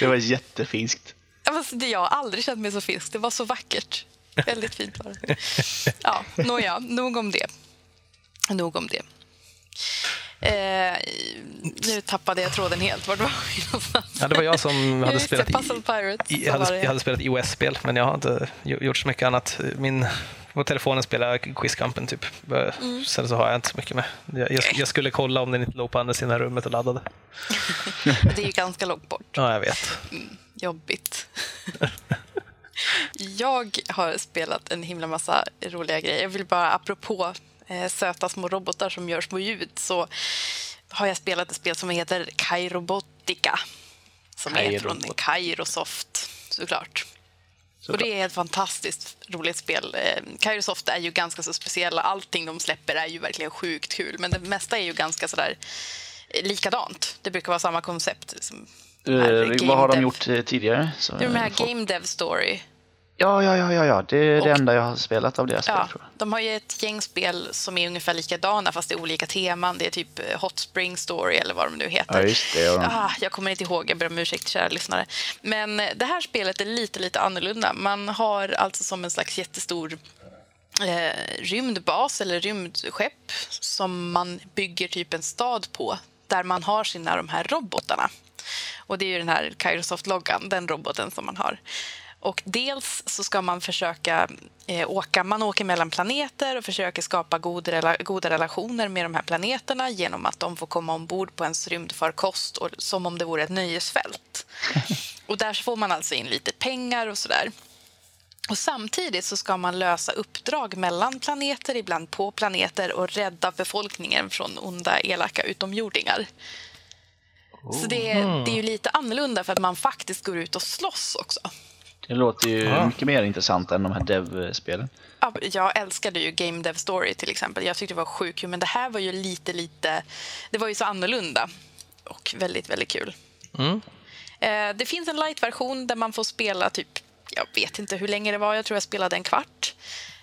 Speaker 3: Det var jättefinskt.
Speaker 1: Alltså, det- jag har aldrig känt mig så finsk. Det var så vackert. Väldigt fint var det. Ja, nåja, nog om det. Nog om det. Eh, nu tappade jag tråden helt. Vart var vi någonstans?
Speaker 2: Ja, det var jag som hade
Speaker 1: Just det,
Speaker 2: spelat
Speaker 1: Puzzle Pirates.
Speaker 2: i, jag,
Speaker 1: var
Speaker 2: hade, jag hade spelat iOS-spel, men jag har inte gj- gjort så mycket annat. Min, på telefonen spelar jag Quizkampen typ.
Speaker 1: Mm.
Speaker 2: Sen så har jag inte så mycket med. Jag, jag, jag skulle kolla om den inte låg på andra sidan rummet och laddade.
Speaker 1: Det är ju ganska långt bort.
Speaker 2: Ja, jag vet.
Speaker 1: Jobbigt. jag har spelat en himla massa roliga grejer. Jag vill bara, apropå eh, söta små robotar som gör små ljud, så har jag spelat ett spel som heter Kairobotica. Som är från. Kairosoft, såklart. Och det är ett fantastiskt roligt spel. Eh, Kairosoft är ju ganska så speciella. Allting de släpper är ju verkligen sjukt kul. Men det mesta är ju ganska sådär eh, likadant. Det brukar vara samma koncept. Som de här
Speaker 3: Eh,
Speaker 1: Game
Speaker 3: vad har de gjort tidigare? Så,
Speaker 1: de här Game Dev Story.
Speaker 3: Ja, ja, ja, ja, ja. det är det
Speaker 1: Och-
Speaker 3: enda jag har spelat av deras spel,
Speaker 1: Ja,
Speaker 3: tror jag.
Speaker 1: de har ju ett gäng spel som är ungefär likadana fast det är olika teman. Det är typ eh, Hot Spring Story eller vad de nu heter.
Speaker 3: Ja, just det. De...
Speaker 1: Ah, jag kommer inte ihåg, jag ber om ursäkt kära lyssnare. Men eh, det här spelet är lite, lite annorlunda. Man har alltså som en slags jättestor eh, rymdbas eller rymdskepp som man bygger typ en stad på där man har sina de här robotarna. Och det är ju den här Kairosoft-loggan, den roboten som man har. Och dels så ska man försöka eh, åka, man åker mellan planeter och försöker skapa god rela, goda relationer med de här planeterna genom att de får komma ombord på ens rymdfarkost och, som om det vore ett nöjesfält. Och där får man alltså in lite pengar och sådär. Och samtidigt så ska man lösa uppdrag mellan planeter, ibland på planeter och rädda befolkningen från onda, elaka utomjordingar. Så det, är- det är ju lite annorlunda för att man faktiskt går ut och slåss också.
Speaker 3: Det låter ju
Speaker 2: Ja.
Speaker 3: mycket mer intressant än de här dev-spelen.
Speaker 1: Ja, Jag älskade ju Game Dev Story till exempel. Jag tyckte det var sjukt men det här var ju lite, lite... Det var ju så annorlunda och väldigt, väldigt kul.
Speaker 2: Mm.
Speaker 1: Eh, Det finns en light-version där man får spela typ, jag vet inte hur länge det var, jag tror jag spelade en kvart.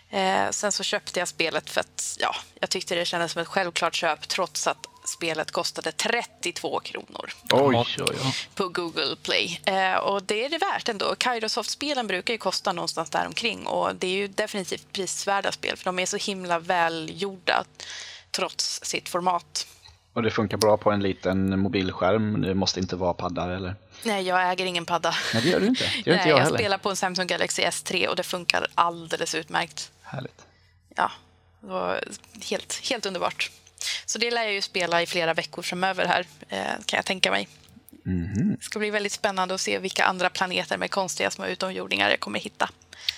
Speaker 1: Eh, sen så köpte jag spelet för att ja, jag tyckte det kändes som ett självklart köp trots att spelet kostade 32 kronor
Speaker 3: Oj, oj, oj.
Speaker 1: på Google Play. Eh, och det är det värt ändå. Kairosoft-spelen brukar ju kosta någonstans där omkring och det är ju definitivt prisvärda spel för de är så himla välgjorda trots sitt format.
Speaker 3: Och det funkar bra på en liten mobilskärm. Det måste inte vara paddar eller?
Speaker 1: Nej, jag äger ingen padda.
Speaker 3: Nej, det gör du inte. Det gör inte
Speaker 1: Nej,
Speaker 3: jag
Speaker 1: jag
Speaker 3: heller.
Speaker 1: spelar på en Samsung Galaxy S3 och det funkar alldeles utmärkt.
Speaker 3: Härligt.
Speaker 1: Ja, det var helt, helt underbart. Så det lär jag ju spela i flera veckor framöver här, eh, kan jag tänka mig.
Speaker 3: Mhm.
Speaker 1: Det ska bli väldigt spännande att se vilka andra planeter med konstiga små utomjordingar jag kommer hitta.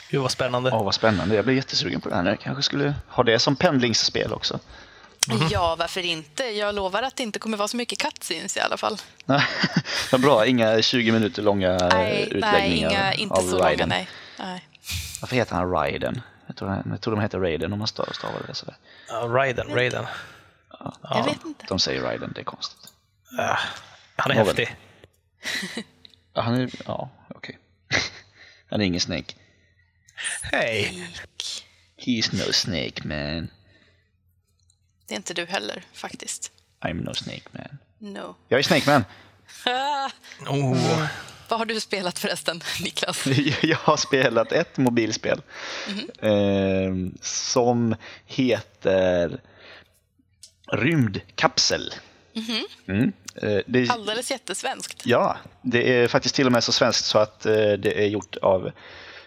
Speaker 2: Gud vad spännande.
Speaker 3: Åh, vad spännande. Jag blir jättesugen på det här nu. Jag kanske skulle ha det som pendlingsspel också.
Speaker 1: Ja, varför inte? Jag lovar att det inte kommer vara så mycket cutscenes i alla fall.
Speaker 3: Vad bra. Inga 20 minuter långa eh,
Speaker 1: Nej,
Speaker 3: utläggningar
Speaker 1: nej inga, inte
Speaker 3: av
Speaker 1: så långa.
Speaker 3: Raiden.
Speaker 1: Nej. nej.
Speaker 3: Varför heter han Raiden? Jag tror, jag tror de heter Raiden om man stav- stavar det sådär.
Speaker 2: Ja, Raiden, Raiden.
Speaker 1: Jag vet inte.
Speaker 3: De säger Raiden, det är konstigt.
Speaker 2: Ja, han är
Speaker 3: Nåväl.
Speaker 2: häftig.
Speaker 3: Ja, han är... Ja, okej. Han är ingen Snake.
Speaker 2: Hej!
Speaker 3: He's no Snake man.
Speaker 1: Det är inte du heller, faktiskt.
Speaker 3: I'm no Snake man.
Speaker 1: No.
Speaker 3: Jag är Snake man.
Speaker 2: Oh.
Speaker 1: vad har du spelat förresten, Niklas?
Speaker 3: Jag har spelat ett mobilspel eh, som heter Rymdkapsel. Mm. Eh, det,
Speaker 1: Alldeles jättesvenskt.
Speaker 3: ja, det är faktiskt till och med så svenskt så att eh, det är gjort av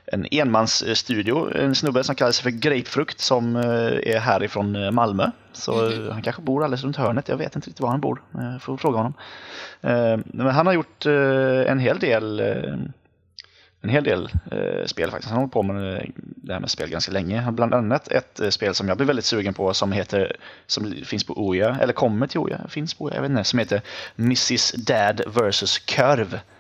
Speaker 3: en enmansstudio, en snubbe som kallar sig för Grapefrukt som eh, är härifrån eh, Malmö. Så eh, han kanske bor alldeles runt hörnet, jag vet inte riktigt var han bor, Eh, får fråga honom. Eh, Men han har gjort eh, en hel del eh, en hel del eh, spel faktiskt. Han har hållit på med eh, det här med spel ganska länge. Bland annat ett eh, spel som jag blev väldigt sugen på som heter, som finns på Oja, eller kommer till Oja, finns på Oja, jag vet inte, som heter Mrs Dad vs. Curve.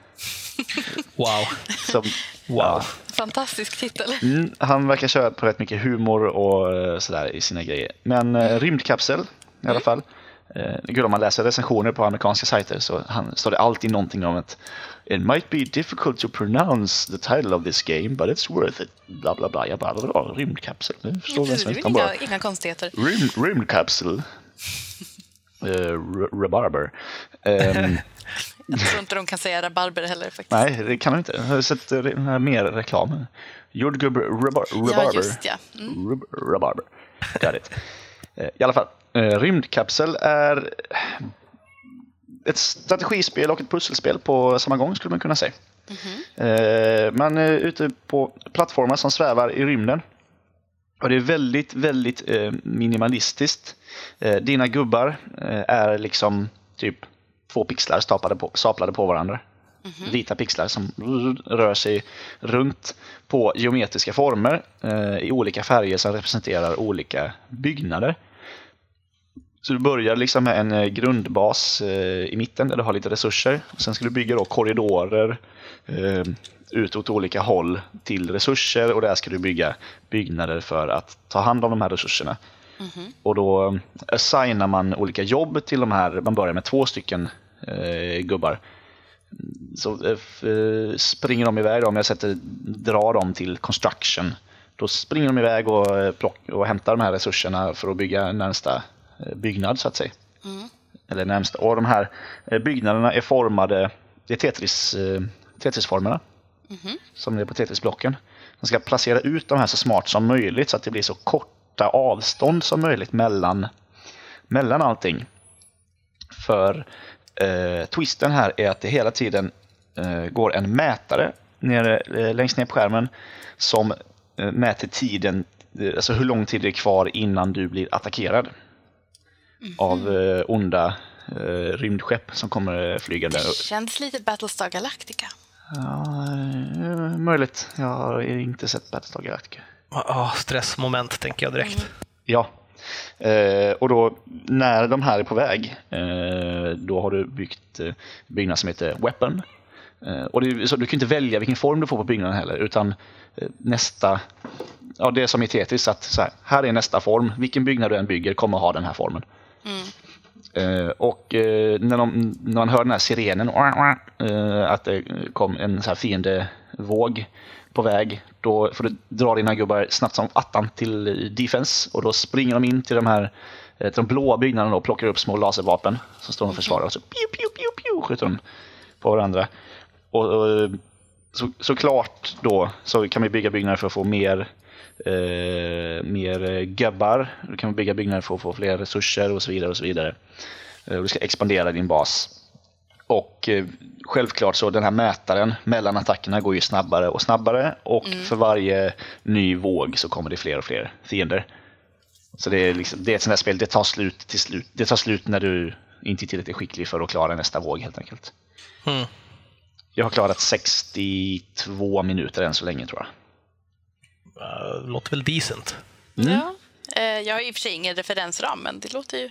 Speaker 2: Wow.
Speaker 3: Som,
Speaker 2: Wow.
Speaker 1: Fantastisk titel.
Speaker 3: Mm, han verkar köra på rätt mycket humor och eh, sådär i sina grejer. Men eh, rymdkapsel i alla fall. Eh, kul om man läser recensioner på amerikanska sajter så han, står det alltid någonting om att It might be difficult to pronounce the title of this game but it's worth it. Bla bla bla. Jag bara, vadå? Rymdkapsel? Nu förstår
Speaker 1: Det
Speaker 3: som
Speaker 1: väl
Speaker 3: Han bara,
Speaker 1: inga, konstigheter.
Speaker 3: Rymd, rymdkapsel. Uh, rabarber. Ehm,
Speaker 1: Jag tror inte de kan säga rabarber heller faktiskt.
Speaker 3: nej, det kan de inte. Jag har sett eh, den här mer reklam. Jordgubb rabar,
Speaker 1: ja,
Speaker 3: rabarber.
Speaker 1: just ja. Mm.
Speaker 3: Rabarber. Got it. Eh, I alla fall, Rymdkapsel är ett strategispel och ett pusselspel på samma gång skulle man kunna säga. Eh, Man är ute på plattformar som svävar i rymden. Och det är väldigt, väldigt eh, minimalistiskt. Eh, Dina gubbar är liksom typ två pixlar staplade på, staplade på varandra. Vita pixlar som rör sig runt på geometriska former i olika färger som representerar olika byggnader. Så du börjar liksom med en eh, grundbas eh, i mitten där du har lite resurser. Sen ska du bygga då korridorer eh, ut åt olika håll till resurser och där ska du bygga byggnader för att ta hand om de här resurserna. Och då assignar man olika jobb till de här, man börjar med två stycken eh, gubbar. Så eh, springer de iväg, då, om jag sätter, drar dem till construction, då springer de iväg och, plock, och hämtar de här resurserna för att bygga närmsta Eh, byggnad så att säga. Eller närmsta. Och de här eh, byggnaderna är formade, det är Tetris, eh, Tetris-formerna. som det är på Tetris-blocken. Man ska placera ut de här så smart som möjligt så att det blir så korta avstånd som möjligt mellan, mellan allting. För eh, twisten här är att det hela tiden eh, går en mätare nere, eh, längst ner på skärmen som eh, mäter tiden, alltså hur lång tid det är kvar innan du blir attackerad av eh, onda eh, rymdskepp som kommer flygande.
Speaker 1: Känns lite Battlestar Galactica.
Speaker 3: Ja, eh, möjligt. Jag har inte sett Battlestar Galactica.
Speaker 2: Ja, stressmoment tänker jag direkt.
Speaker 3: Ja. Eh, och då när de här är på väg, eh, då har du byggt eh, byggnad som heter Weapon. Eh, och det, så du kan inte välja vilken form du får på byggnaden heller, utan eh, nästa, ja det är som i Tetris, att så här, här är nästa form, vilken byggnad du än bygger kommer ha den här formen. Eh, och eh, när, de, när man hör den här sirenen, eh, att det kom en så här fiendevåg på väg, då får du dra dina gubbar snabbt som attan till defense och då springer de in till de här till de blåa byggnaderna och plockar upp små laservapen som står och försvarar och så piu, piu, piu, piu, skjuter de på varandra. Och, och, så, såklart då så kan man bygga byggnader för att få mer eh, mer eh, gubbar. Du kan bygga byggnader för att få fler resurser och så vidare. och så vidare. Eh, du ska expandera din bas. Och eh, självklart så den här mätaren mellan attackerna går ju snabbare och snabbare och för varje ny våg så kommer det fler och fler fiender. Så det är, liksom, det är ett sånt här spel, det tar slut till slut. Det tar slut när du inte är tillräckligt skicklig för att klara nästa våg helt enkelt.
Speaker 2: Mm.
Speaker 3: Jag har klarat 62 minuter än så länge tror jag.
Speaker 2: Uh, låter väl decent.
Speaker 1: Ja. Eh, jag har i och för sig ingen referensram, men det låter ju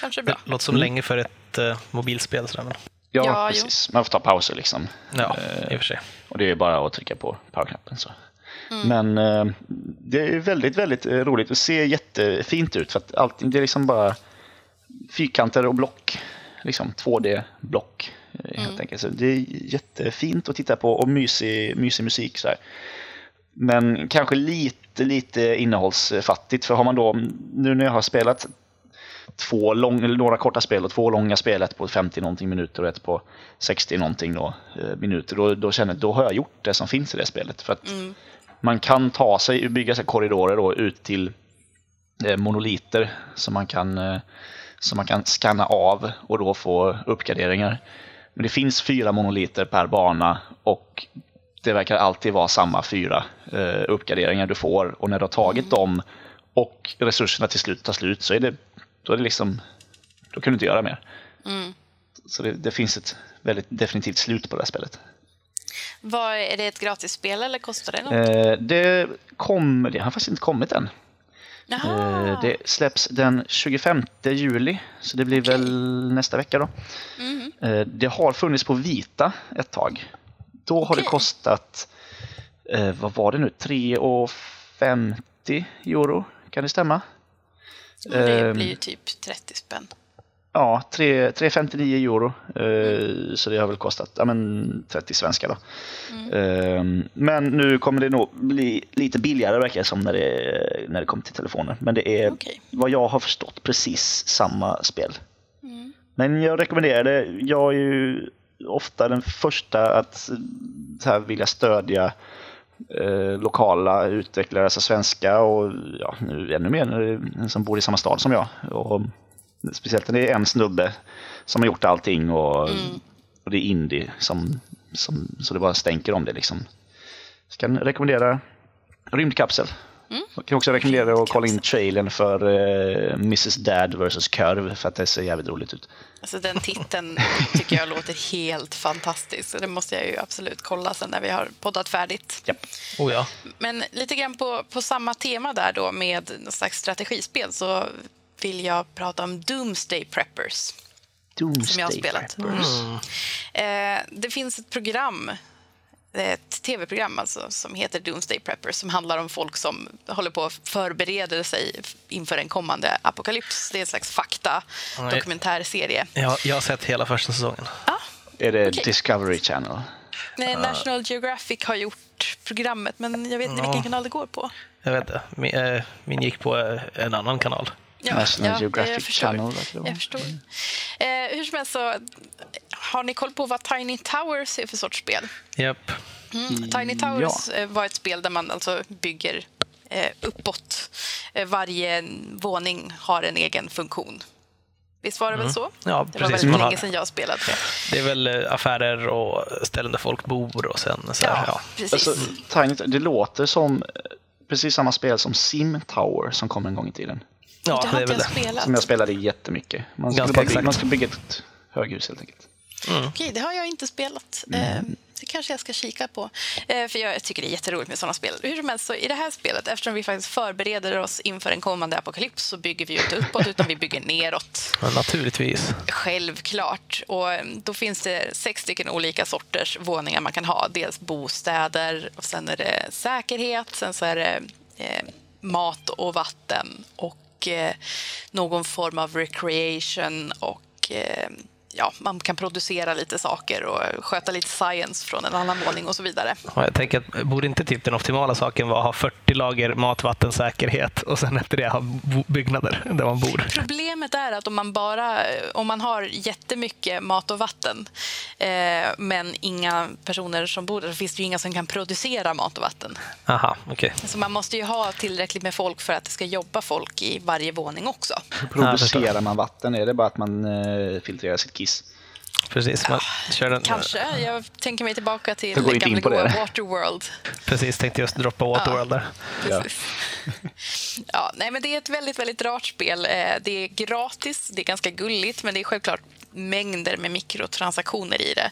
Speaker 1: kanske bra.
Speaker 2: Låter som länge för ett uh, mobilspel. Sådär, men...
Speaker 3: Ja,
Speaker 1: Ja, jo.
Speaker 3: precis. Man får ta pauser liksom.
Speaker 2: Ja, i och för sig.
Speaker 3: Och det är bara att trycka på powerknappen. Så. Men eh, det är väldigt, väldigt roligt. Det ser jättefint ut. För att allting, det är liksom bara fyrkanter och block. Liksom 2D-block eh, helt enkelt. Så det är jättefint att titta på och mysig, mysig musik. Så här. Men kanske lite, lite innehållsfattigt. För har man då, nu när jag har spelat två lång, några korta spel och två långa spel, ett på 50 någonting minuter och ett på 60 någonting då, eh, minuter, då, då känner jag då har jag gjort det som finns i det spelet. För att man kan ta sig, bygga sig korridorer då, ut till eh, monoliter som man kan eh, som man kan scanna av och då få uppgraderingar. Men det finns fyra monoliter per bana och det verkar alltid vara samma fyra eh, uppgraderingar du får. Och när du har tagit dem och resurserna till slut tar slut så är det, då är det liksom, då kan du inte göra mer. Så det, det finns ett väldigt definitivt slut på det här spelet.
Speaker 1: Vad, är det ett gratisspel eller kostar det något?
Speaker 3: Eh, det, kom, det har faktiskt inte kommit än. Eh, Det släpps den 25 juli, så det blir väl nästa vecka då.
Speaker 1: Mhm.
Speaker 3: Eh, Det har funnits på Vita ett tag. Då har det kostat, eh, vad var det nu, 3,50 euro? Kan det stämma?
Speaker 1: Och det
Speaker 3: ehm,
Speaker 1: blir ju typ 30 spänn.
Speaker 3: Ja, tre- 3,59 euro. Eh, så det har väl kostat ja, men 30 svenska då. Eh, men nu kommer det nog bli lite billigare verkar det som när det, när det kommer till telefoner. Men det är
Speaker 1: Okej.
Speaker 3: vad jag har förstått precis samma spel. Men jag rekommenderar det. Jag är ju ofta den första att så här, vilja stödja eh, lokala utvecklare, alltså svenska och ja, nu ännu mer som bor i samma stad som jag. Och, speciellt när det är en snubbe som har gjort allting och, och det är indie som, som, så det bara stänker om det liksom. Jag kan rekommendera Rymdkapsel. Jag kan också rekommendera att kolla in trailern för eh, Mrs Dad vs. Curve för att det ser jävligt roligt ut.
Speaker 1: Alltså den titeln tycker jag låter helt fantastisk. Så det måste jag ju absolut kolla sen när vi har poddat färdigt.
Speaker 3: Japp.
Speaker 2: Oh ja.
Speaker 1: Men lite grann på, på samma tema där då med något slags strategispel så vill jag prata om Doomsday Preppers
Speaker 3: Doomsday
Speaker 1: som jag har spelat.
Speaker 3: Preppers.
Speaker 1: Eh, det finns ett program, ett tv-program alltså, som heter Doomsday Preppers som handlar om folk som håller på att förbereda sig inför en kommande apokalyps. Det är en slags fakta,
Speaker 2: Nej.
Speaker 1: dokumentärserie.
Speaker 2: Jag, jag har sett hela första säsongen.
Speaker 3: Är det
Speaker 1: Okej.
Speaker 3: Discovery Channel?
Speaker 1: Nej, National Geographic har gjort programmet, men jag vet inte vilken kanal det går på.
Speaker 2: Jag vet inte. Min, eh, min gick på eh, en annan kanal.
Speaker 1: Ja,
Speaker 3: National
Speaker 1: ja,
Speaker 3: Geographic
Speaker 1: jag förstår.
Speaker 3: Channel.
Speaker 1: Jag förstår. Eh, hur som helst så har ni koll på vad Tiny Towers är för sorts spel?
Speaker 2: Japp.
Speaker 1: Mm. Tiny Towers eh, var ett spel där man alltså bygger eh, uppåt. Eh, varje våning har en egen funktion. Visst var det väl så?
Speaker 2: Ja,
Speaker 1: det var
Speaker 2: precis.
Speaker 1: väldigt
Speaker 2: Man har-
Speaker 1: länge sedan jag spelade det.
Speaker 2: Det är väl eh, affärer och ställen där folk bor och sen så här, ja.
Speaker 1: precis.
Speaker 3: Alltså, Tiny, det låter som precis samma spel som Sim Tower som kom en gång i tiden.
Speaker 2: Ja,
Speaker 1: det har
Speaker 2: det är
Speaker 1: inte
Speaker 2: väl det.
Speaker 1: spelat.
Speaker 3: Som jag spelade jättemycket. Man skulle, bygga, man skulle bygga ett höghus helt enkelt.
Speaker 1: Okej, det har jag inte spelat.
Speaker 2: Mm.
Speaker 1: Eh, Det kanske jag ska kika på. Eh, För jag tycker det är jätteroligt med sådana spel. Hur som helst, så i det här spelet, eftersom vi faktiskt förbereder oss inför en kommande apokalyps så bygger vi inte uppåt utan vi bygger neråt.
Speaker 2: Men naturligtvis.
Speaker 1: Självklart. Och eh, då finns det sex stycken olika sorters våningar man kan ha. Dels bostäder, och sen är det säkerhet, sen så är det eh, mat och vatten och eh, någon form av recreation och eh, ja, man kan producera lite saker och sköta lite science från en annan våning och så vidare.
Speaker 2: Jag tänker att borde inte typ den optimala saken vara att ha 40 lager mat, vatten, säkerhet och sen efter det ha byggnader där man bor?
Speaker 1: Problemet är att om man bara om man har jättemycket mat och vatten eh, men inga personer som bor där så finns det ju inga som kan producera mat och vatten.
Speaker 2: Aha, okej.
Speaker 1: Så man måste ju ha tillräckligt med folk för att det ska jobba folk i varje våning också.
Speaker 2: Jag
Speaker 3: Producerar man vatten? Är det bara att man eh, filtrerar sitt kiss?
Speaker 2: Precis. Man kör den,
Speaker 1: Kanske. Jag tänker mig tillbaka till
Speaker 3: Jag går inte in
Speaker 1: gamla
Speaker 3: på det.
Speaker 1: Waterworld.
Speaker 2: Precis, tänkte just droppa Waterworld där.
Speaker 3: Ja.
Speaker 1: Ja, nej, men det är ett väldigt, väldigt rart spel. Eh, Det är gratis, det är ganska gulligt, men det är självklart mängder med mikrotransaktioner i det.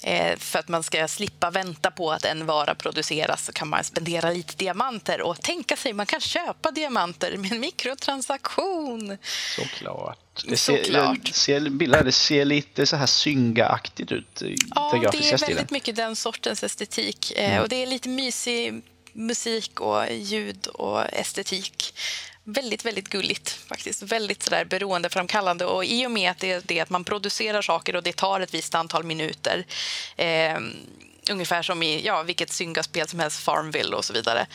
Speaker 1: Eh, För att man ska slippa vänta på att en vara produceras så kan man spendera lite diamanter och tänka sig man kan köpa diamanter med en mikrotransaktion.
Speaker 3: Såklart. Det ser,
Speaker 1: Såklart.
Speaker 3: ser, bilder, det ser lite så här synga-aktigt ut.
Speaker 1: Ja, det är
Speaker 3: stilen.
Speaker 1: väldigt mycket den sortens estetik. Eh, Och det är lite mysig musik och ljud och estetik. Väldigt, väldigt gulligt faktiskt. Väldigt sådär beroendeframkallande. Och i och med att det är det att man producerar saker och det tar ett visst antal minuter. Eh, ungefär som i ja, vilket syngaspel som helst, Farmville och så vidare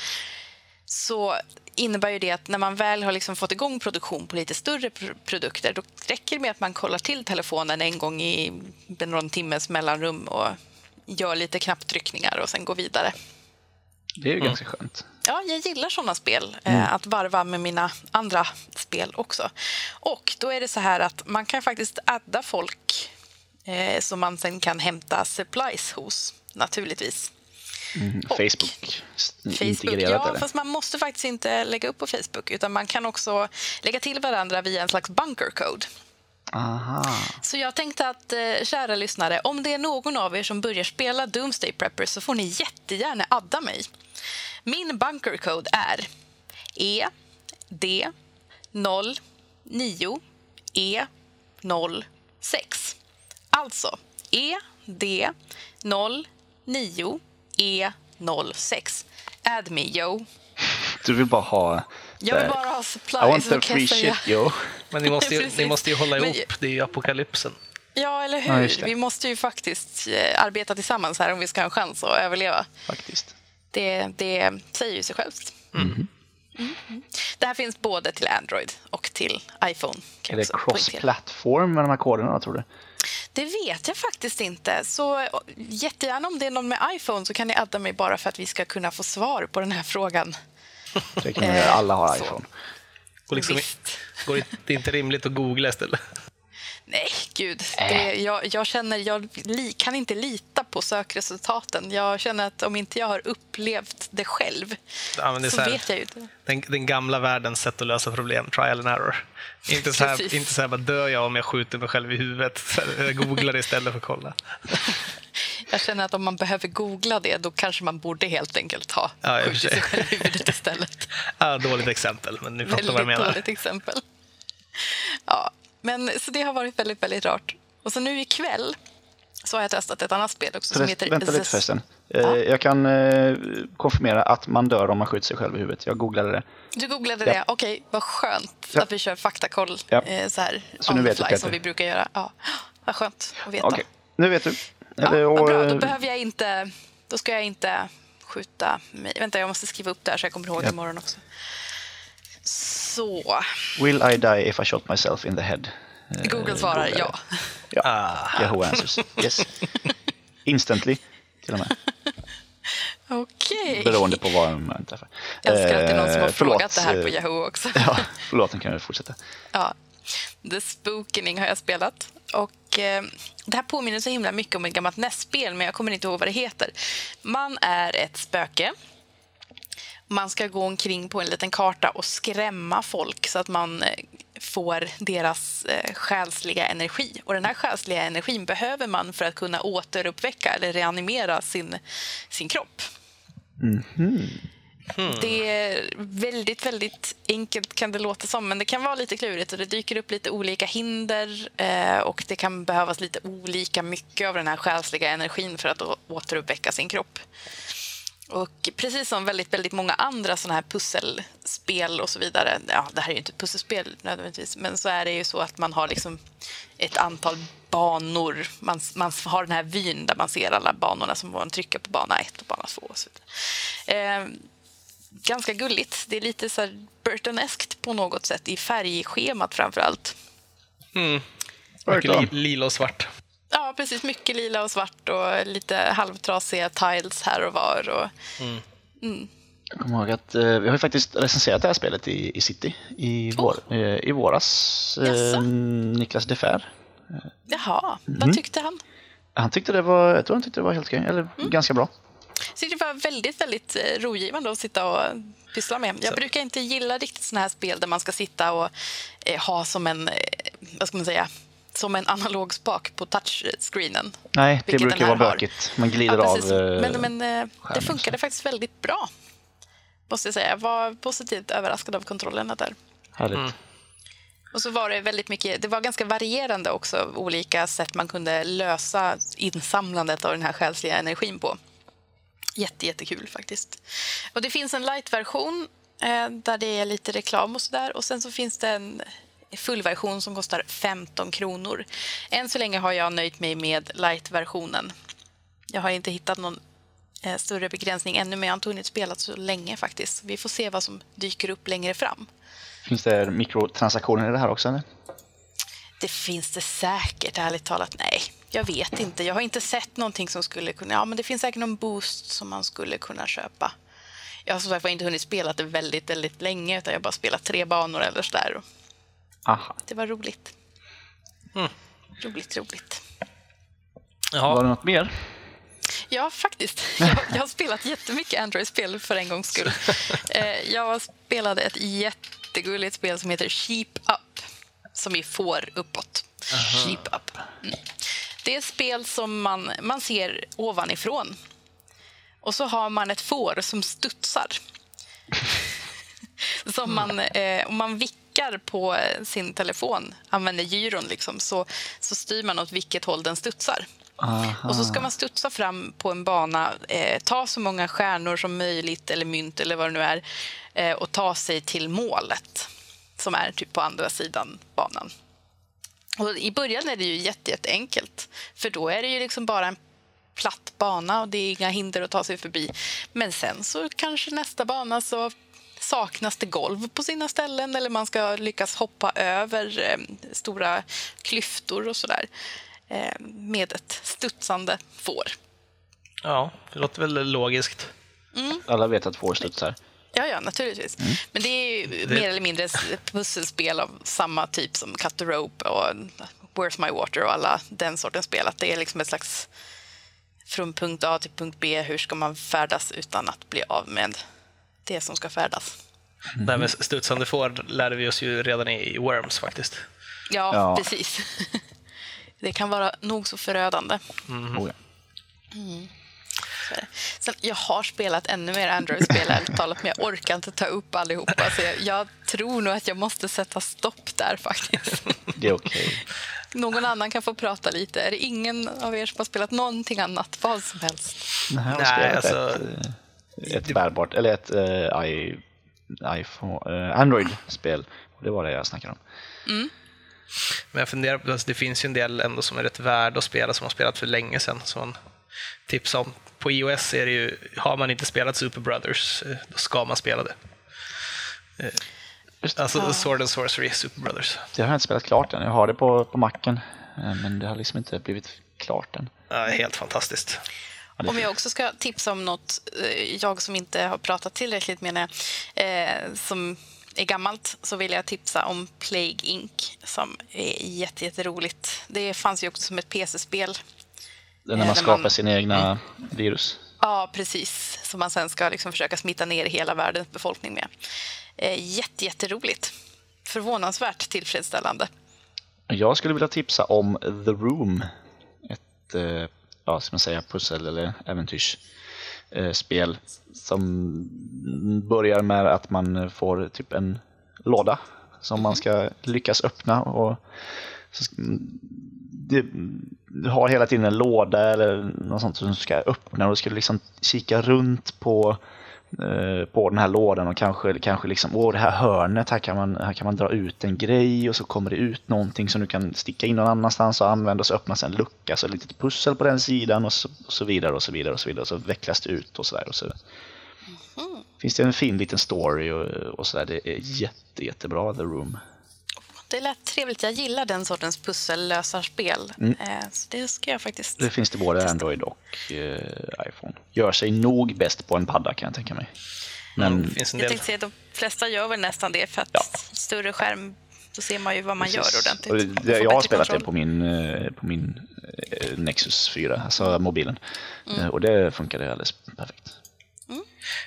Speaker 1: så innebär ju det att när man väl har liksom fått igång produktion på lite större pr- produkter då räcker det med att man kollar till telefonen en gång i någon timmes mellanrum och gör lite knapptryckningar och sen går vidare.
Speaker 3: Det är ju ganska skönt.
Speaker 1: Ja, jag gillar såna spel, eh, att varva med mina andra spel också. Och då är det så här att man kan faktiskt adda folk eh, som man sen kan hämta supplies hos, naturligtvis. Och-
Speaker 3: Facebook,
Speaker 1: Facebook, ja,
Speaker 3: eller?
Speaker 1: fast man måste faktiskt inte lägga upp på Facebook utan man kan också lägga till varandra via en slags bunker code.
Speaker 3: Aha.
Speaker 1: Så jag tänkte att, eh, kära lyssnare, om det är någon av er som börjar spela Doomsday Preppers så får ni jättegärna adda mig. Min bunker code är E ED09 E06. Alltså E ED09 E06. Add me, yo.
Speaker 3: Du vill bara ha
Speaker 1: Jag vill bara ha
Speaker 3: I
Speaker 1: supplies.
Speaker 3: want the free shit, yo.
Speaker 2: Men ni måste, ju, ni måste ju hålla
Speaker 1: Men-
Speaker 2: ihop, det är ju apokalypsen.
Speaker 1: Ja, eller
Speaker 3: Ja,
Speaker 1: hur?
Speaker 3: det.
Speaker 1: Vi måste ju faktiskt eh, arbeta tillsammans här om vi ska ha en chans att överleva.
Speaker 3: Faktiskt.
Speaker 1: Det, det säger ju sig självt. Mm. Det här finns både till Android och till iPhone. Kan
Speaker 3: Är det cross-platform med de här koderna, tror du?
Speaker 1: Det vet jag faktiskt inte. Så eh, jättegärna om det är någon med iPhone så kan ni adda mig bara för att vi ska kunna få svar på den här frågan.
Speaker 3: Det kan man göra. Alla har
Speaker 1: så.
Speaker 3: iPhone.
Speaker 2: Och liksom,
Speaker 1: Visst.
Speaker 2: går det, det är inte rimligt att googla istället.
Speaker 1: Nej, gud. Det, jag, jag känner jag li, kan inte lita på sökresultaten. Jag känner att om inte jag har upplevt det själv
Speaker 2: Ja, det
Speaker 1: så,
Speaker 2: så här-
Speaker 1: vet jag ju inte.
Speaker 2: Den, den gamla världens sätt att lösa problem, trial and error. Inte så här, inte så här bara dör jag om jag skjuter mig själv i huvudet. Jag googlar istället för att kolla.
Speaker 1: Jag känner att om man behöver googla det då kanske man borde helt enkelt ha
Speaker 2: Ja,
Speaker 1: skjutit sig själv i huvudet istället.
Speaker 2: Ja, dåligt exempel, men ni fattar vad jag
Speaker 1: Väldigt
Speaker 2: menar.
Speaker 1: dåligt exempel. Ja, men, så det har varit väldigt, väldigt rart. Och så nu ikväll så har jag testat ett annat spel också som heter
Speaker 3: vänta lite förresten. Eh,
Speaker 1: Ja.
Speaker 3: Jag kan eh, konfirmera att man dör om man skjuter sig själv i huvudet. Jag googlade det.
Speaker 1: Du googlade
Speaker 3: Ja.
Speaker 1: det. Okej, vad skönt
Speaker 3: Ja.
Speaker 1: att vi kör faktakoll eh, så här
Speaker 3: Så nu vet du,
Speaker 1: fly
Speaker 3: Peter.
Speaker 1: som vi brukar göra. Ja, vad skönt att veta.
Speaker 3: Okej, nu vet du. Eller, och,
Speaker 1: bra, då
Speaker 3: eh,
Speaker 1: behöver jag inte... Då ska jag inte skjuta mig. Vänta, jag måste skriva upp det här så jag kommer ihåg
Speaker 3: Ja.
Speaker 1: imorgon också. Så.
Speaker 3: Will I die if I shot myself in the head? Eh,
Speaker 1: Google svarar ja.
Speaker 3: Ja.
Speaker 2: Ah.
Speaker 3: Yahoo answers. Yes. Instantly, till och med.
Speaker 1: Okej.
Speaker 3: Beroende på var man träffar.
Speaker 1: Jag älskar att det är någon som har
Speaker 3: Eh,
Speaker 1: frågat det här på
Speaker 3: eh,
Speaker 1: Yahoo också.
Speaker 3: Ja, förlåt, kan vi fortsätta.
Speaker 1: Ja. The Spookening har jag spelat. Och eh, Det här påminner så himla mycket om ett gammalt NES-spel, men jag kommer inte ihåg vad det heter. Man är ett spöke. Man ska gå omkring på en liten karta och skrämma folk så att man eh, får deras eh, själsliga energi. Och Den här själsliga energin behöver man för att kunna återuppväcka eller reanimera sin, sin kropp. Det är väldigt, väldigt enkelt kan det låta som, men det kan vara lite klurigt och det dyker upp lite olika hinder eh, och det kan behövas lite olika mycket av den här själsliga energin för att återuppväcka sin kropp. Och precis som väldigt, väldigt många andra såna här pusselspel och så vidare, ja, det här är ju inte ett pusselspel nödvändigtvis, men så är det ju så att man har liksom ett antal banor. Man, man har den här vyn där man ser alla banorna som man trycker på bana 1 och bana 2 och så vidare. Eh, ganska gulligt. Det är lite så Burtoneskt på något sätt i färgschemat framför allt.
Speaker 2: Mycket
Speaker 3: Verkligen.
Speaker 2: li, lila och svart.
Speaker 1: Ja, precis. Mycket lila och svart och lite halvtrasiga tiles här och var. Och,
Speaker 3: Jag kommer ihåg att eh, vi har ju faktiskt recenserat det här spelet i, i City i, vår, eh, i våras. Eh? Niklas Defer.
Speaker 1: jaha,
Speaker 3: Mm.
Speaker 1: vad tyckte han?
Speaker 3: Han tyckte det var, jag tror han tyckte det var helt okej, eller
Speaker 1: Mm.
Speaker 3: ganska bra.
Speaker 1: Tyckte det var väldigt, väldigt eh, rogivande att sitta och pyssla med. Jag
Speaker 2: Så-
Speaker 1: brukar inte gilla riktigt såna här spel där man ska sitta och eh, ha som en, eh, vad ska man säga, som en analog spak på touchscreenen.
Speaker 3: Nej, det brukar vara bökigt. Man glider
Speaker 1: Ja,
Speaker 3: av.
Speaker 1: precis.
Speaker 3: eh,
Speaker 1: men men eh, det funkade faktiskt väldigt bra. Måste jag säga. Jag var positivt överraskad av kontrollerna där.
Speaker 3: Härligt.
Speaker 1: Och så var det väldigt mycket, det var ganska varierande också, olika sätt man kunde lösa insamlandet av den här själsliga energin på. Jätte, jättekul faktiskt. Och det finns en light-version eh, där det är lite reklam och sådär. Och sen så finns det en fullversion som kostar 15 kronor. Än så länge har jag nöjt mig med light-versionen. Jag har inte hittat någon eh, större begränsning ännu, men jag har inte hunnit spela så länge faktiskt. Vi får se vad som dyker upp längre fram.
Speaker 3: Finns det mikrotransaktioner i det här också? Eller?
Speaker 1: Det finns det säkert, ärligt talat. Nej, jag vet inte. Jag har inte sett någonting som skulle kunna... Ja, men det finns säkert någon boost som man skulle kunna köpa. Jag har som sagt inte hunnit spela det väldigt, väldigt länge, utan jag har bara spelat tre banor eller sådär. Och
Speaker 3: Aha.
Speaker 1: Det var roligt. Roligt, roligt.
Speaker 3: Var
Speaker 2: Jaha,
Speaker 3: det något mer?
Speaker 1: Ja, faktiskt. Jag, jag har spelat jättemycket Android-spel för en gångs skull. Eh, Jag spelade ett jättegulligt spel som heter Sheep Up, som är får uppåt. Sheep Up. Mm. Det är ett spel som man, man ser ovanifrån. Och så har man ett får som studsar. som man, eh, om man vickar på eh, sin telefon, använder gyron, liksom, så, så styr man åt vilket håll den studsar. Och så ska man studsa fram på en bana, eh, ta så många stjärnor som möjligt, eller mynt eller vad det nu är, eh, och ta sig till målet som är typ på andra sidan banan. Och I början är det ju jätte, jätteenkelt, för då är det ju liksom bara en platt bana och det är inga hinder att ta sig förbi. Men sen så kanske nästa bana så saknas det golv på sina ställen eller man ska lyckas hoppa över eh, stora klyftor och sådär eh, med ett studsande får.
Speaker 2: Ja, det låter väl logiskt.
Speaker 3: Alla vet att får studsar.
Speaker 1: Ja, ja, naturligtvis. Men det är ju mer eller mindre pusselspel av samma typ som Cut the Rope och Where's My Water och alla den sortens spel. Att det är liksom ett slags från punkt A till punkt B, hur ska man färdas utan att bli av med det som ska färdas?
Speaker 2: Det här med studsande får lärde vi oss ju redan i Worms faktiskt.
Speaker 1: Ja,
Speaker 3: Ja.
Speaker 1: precis. Det kan vara nog så förödande.
Speaker 3: Oh, ja.
Speaker 1: Det. Sen, jag har spelat ännu mer Android-spel ärligt talat, men jag orkar inte ta upp allihopa. Så jag, jag tror nog att jag måste sätta stopp där faktiskt.
Speaker 3: Det är okej.
Speaker 1: Någon annan kan få prata lite. Är det ingen av er som har spelat någonting annat? Vad som helst?
Speaker 3: Nej, jag har
Speaker 2: Nej, alltså-
Speaker 3: ett, eh, ett bärbart, eller ett eh, i, iPhone, eh, Android-spel. Och Det var det jag snackade om.
Speaker 2: Men jag funderar på, alltså, det finns ju en del ändå som är rätt värda att spela som har spelat för länge sedan. Som man tipsar om. På iOS är det ju, har man inte spelat Super Brothers, eh, då ska man spela det. Eh, Alltså Sword and Sorcery Super Brothers.
Speaker 3: Det har jag inte spelat klart än. Jag har det på, på macken. eh, Men det har liksom inte blivit klart än.
Speaker 2: Ja, helt fantastiskt.
Speaker 1: Om jag också ska tipsa om något, eh, jag som inte har pratat tillräckligt med det, eh, som är gammalt, så vill jag tipsa om Plague Inc. som är jätte, jätteroligt. Det fanns ju också som ett PC-spel.
Speaker 3: Det är när
Speaker 1: eh,
Speaker 3: man
Speaker 1: när
Speaker 3: skapar
Speaker 1: man-
Speaker 3: sina egna virus.
Speaker 1: Ja, precis. Som man sen ska liksom försöka smitta ner hela världens befolkning med. Eh, jätte, jätteroligt. Förvånansvärt tillfredsställande.
Speaker 3: Jag skulle vilja tipsa om The Room. Ett, eh, ja, ska man säga, pussel eller äventyrsspel som börjar med att man får typ en låda som man ska lyckas öppna. Och du har hela tiden en låda eller något sånt som du ska öppna och du ska liksom kika runt på eh, på den här lådan och kanske, kanske liksom, åh det här hörnet, här kan, man, här kan man dra ut en grej och så kommer det ut någonting som du kan sticka in någon annanstans och använda och så öppnas en lucka, så ett litet pussel på den sidan och så, och så vidare och så vidare och så vidare och så vecklas det ut och sådär. Och så. Finns det en fin liten story och, och sådär, det är jätte, jättebra The Room.
Speaker 1: Det lät trevligt. Jag gillar den sortens pussellösarspel. Eh, så det ska jag faktiskt...
Speaker 3: Det finns det både Android och eh, iPhone. Gör sig nog bäst på en padda kan jag tänka mig. Men
Speaker 2: Det finns en
Speaker 1: Jag
Speaker 2: del.
Speaker 1: tänkte säga att de flesta gör väl nästan det för att
Speaker 3: Ja.
Speaker 1: större skärm, då ser man ju vad man gör
Speaker 3: Precis.
Speaker 1: ordentligt.
Speaker 3: Och
Speaker 1: Man
Speaker 3: det, jag har spelat det
Speaker 1: kontroll.
Speaker 3: på min, eh, på min eh, Nexus 4, alltså mobilen.
Speaker 1: Mm.
Speaker 3: Eh, Och det funkade alldeles perfekt.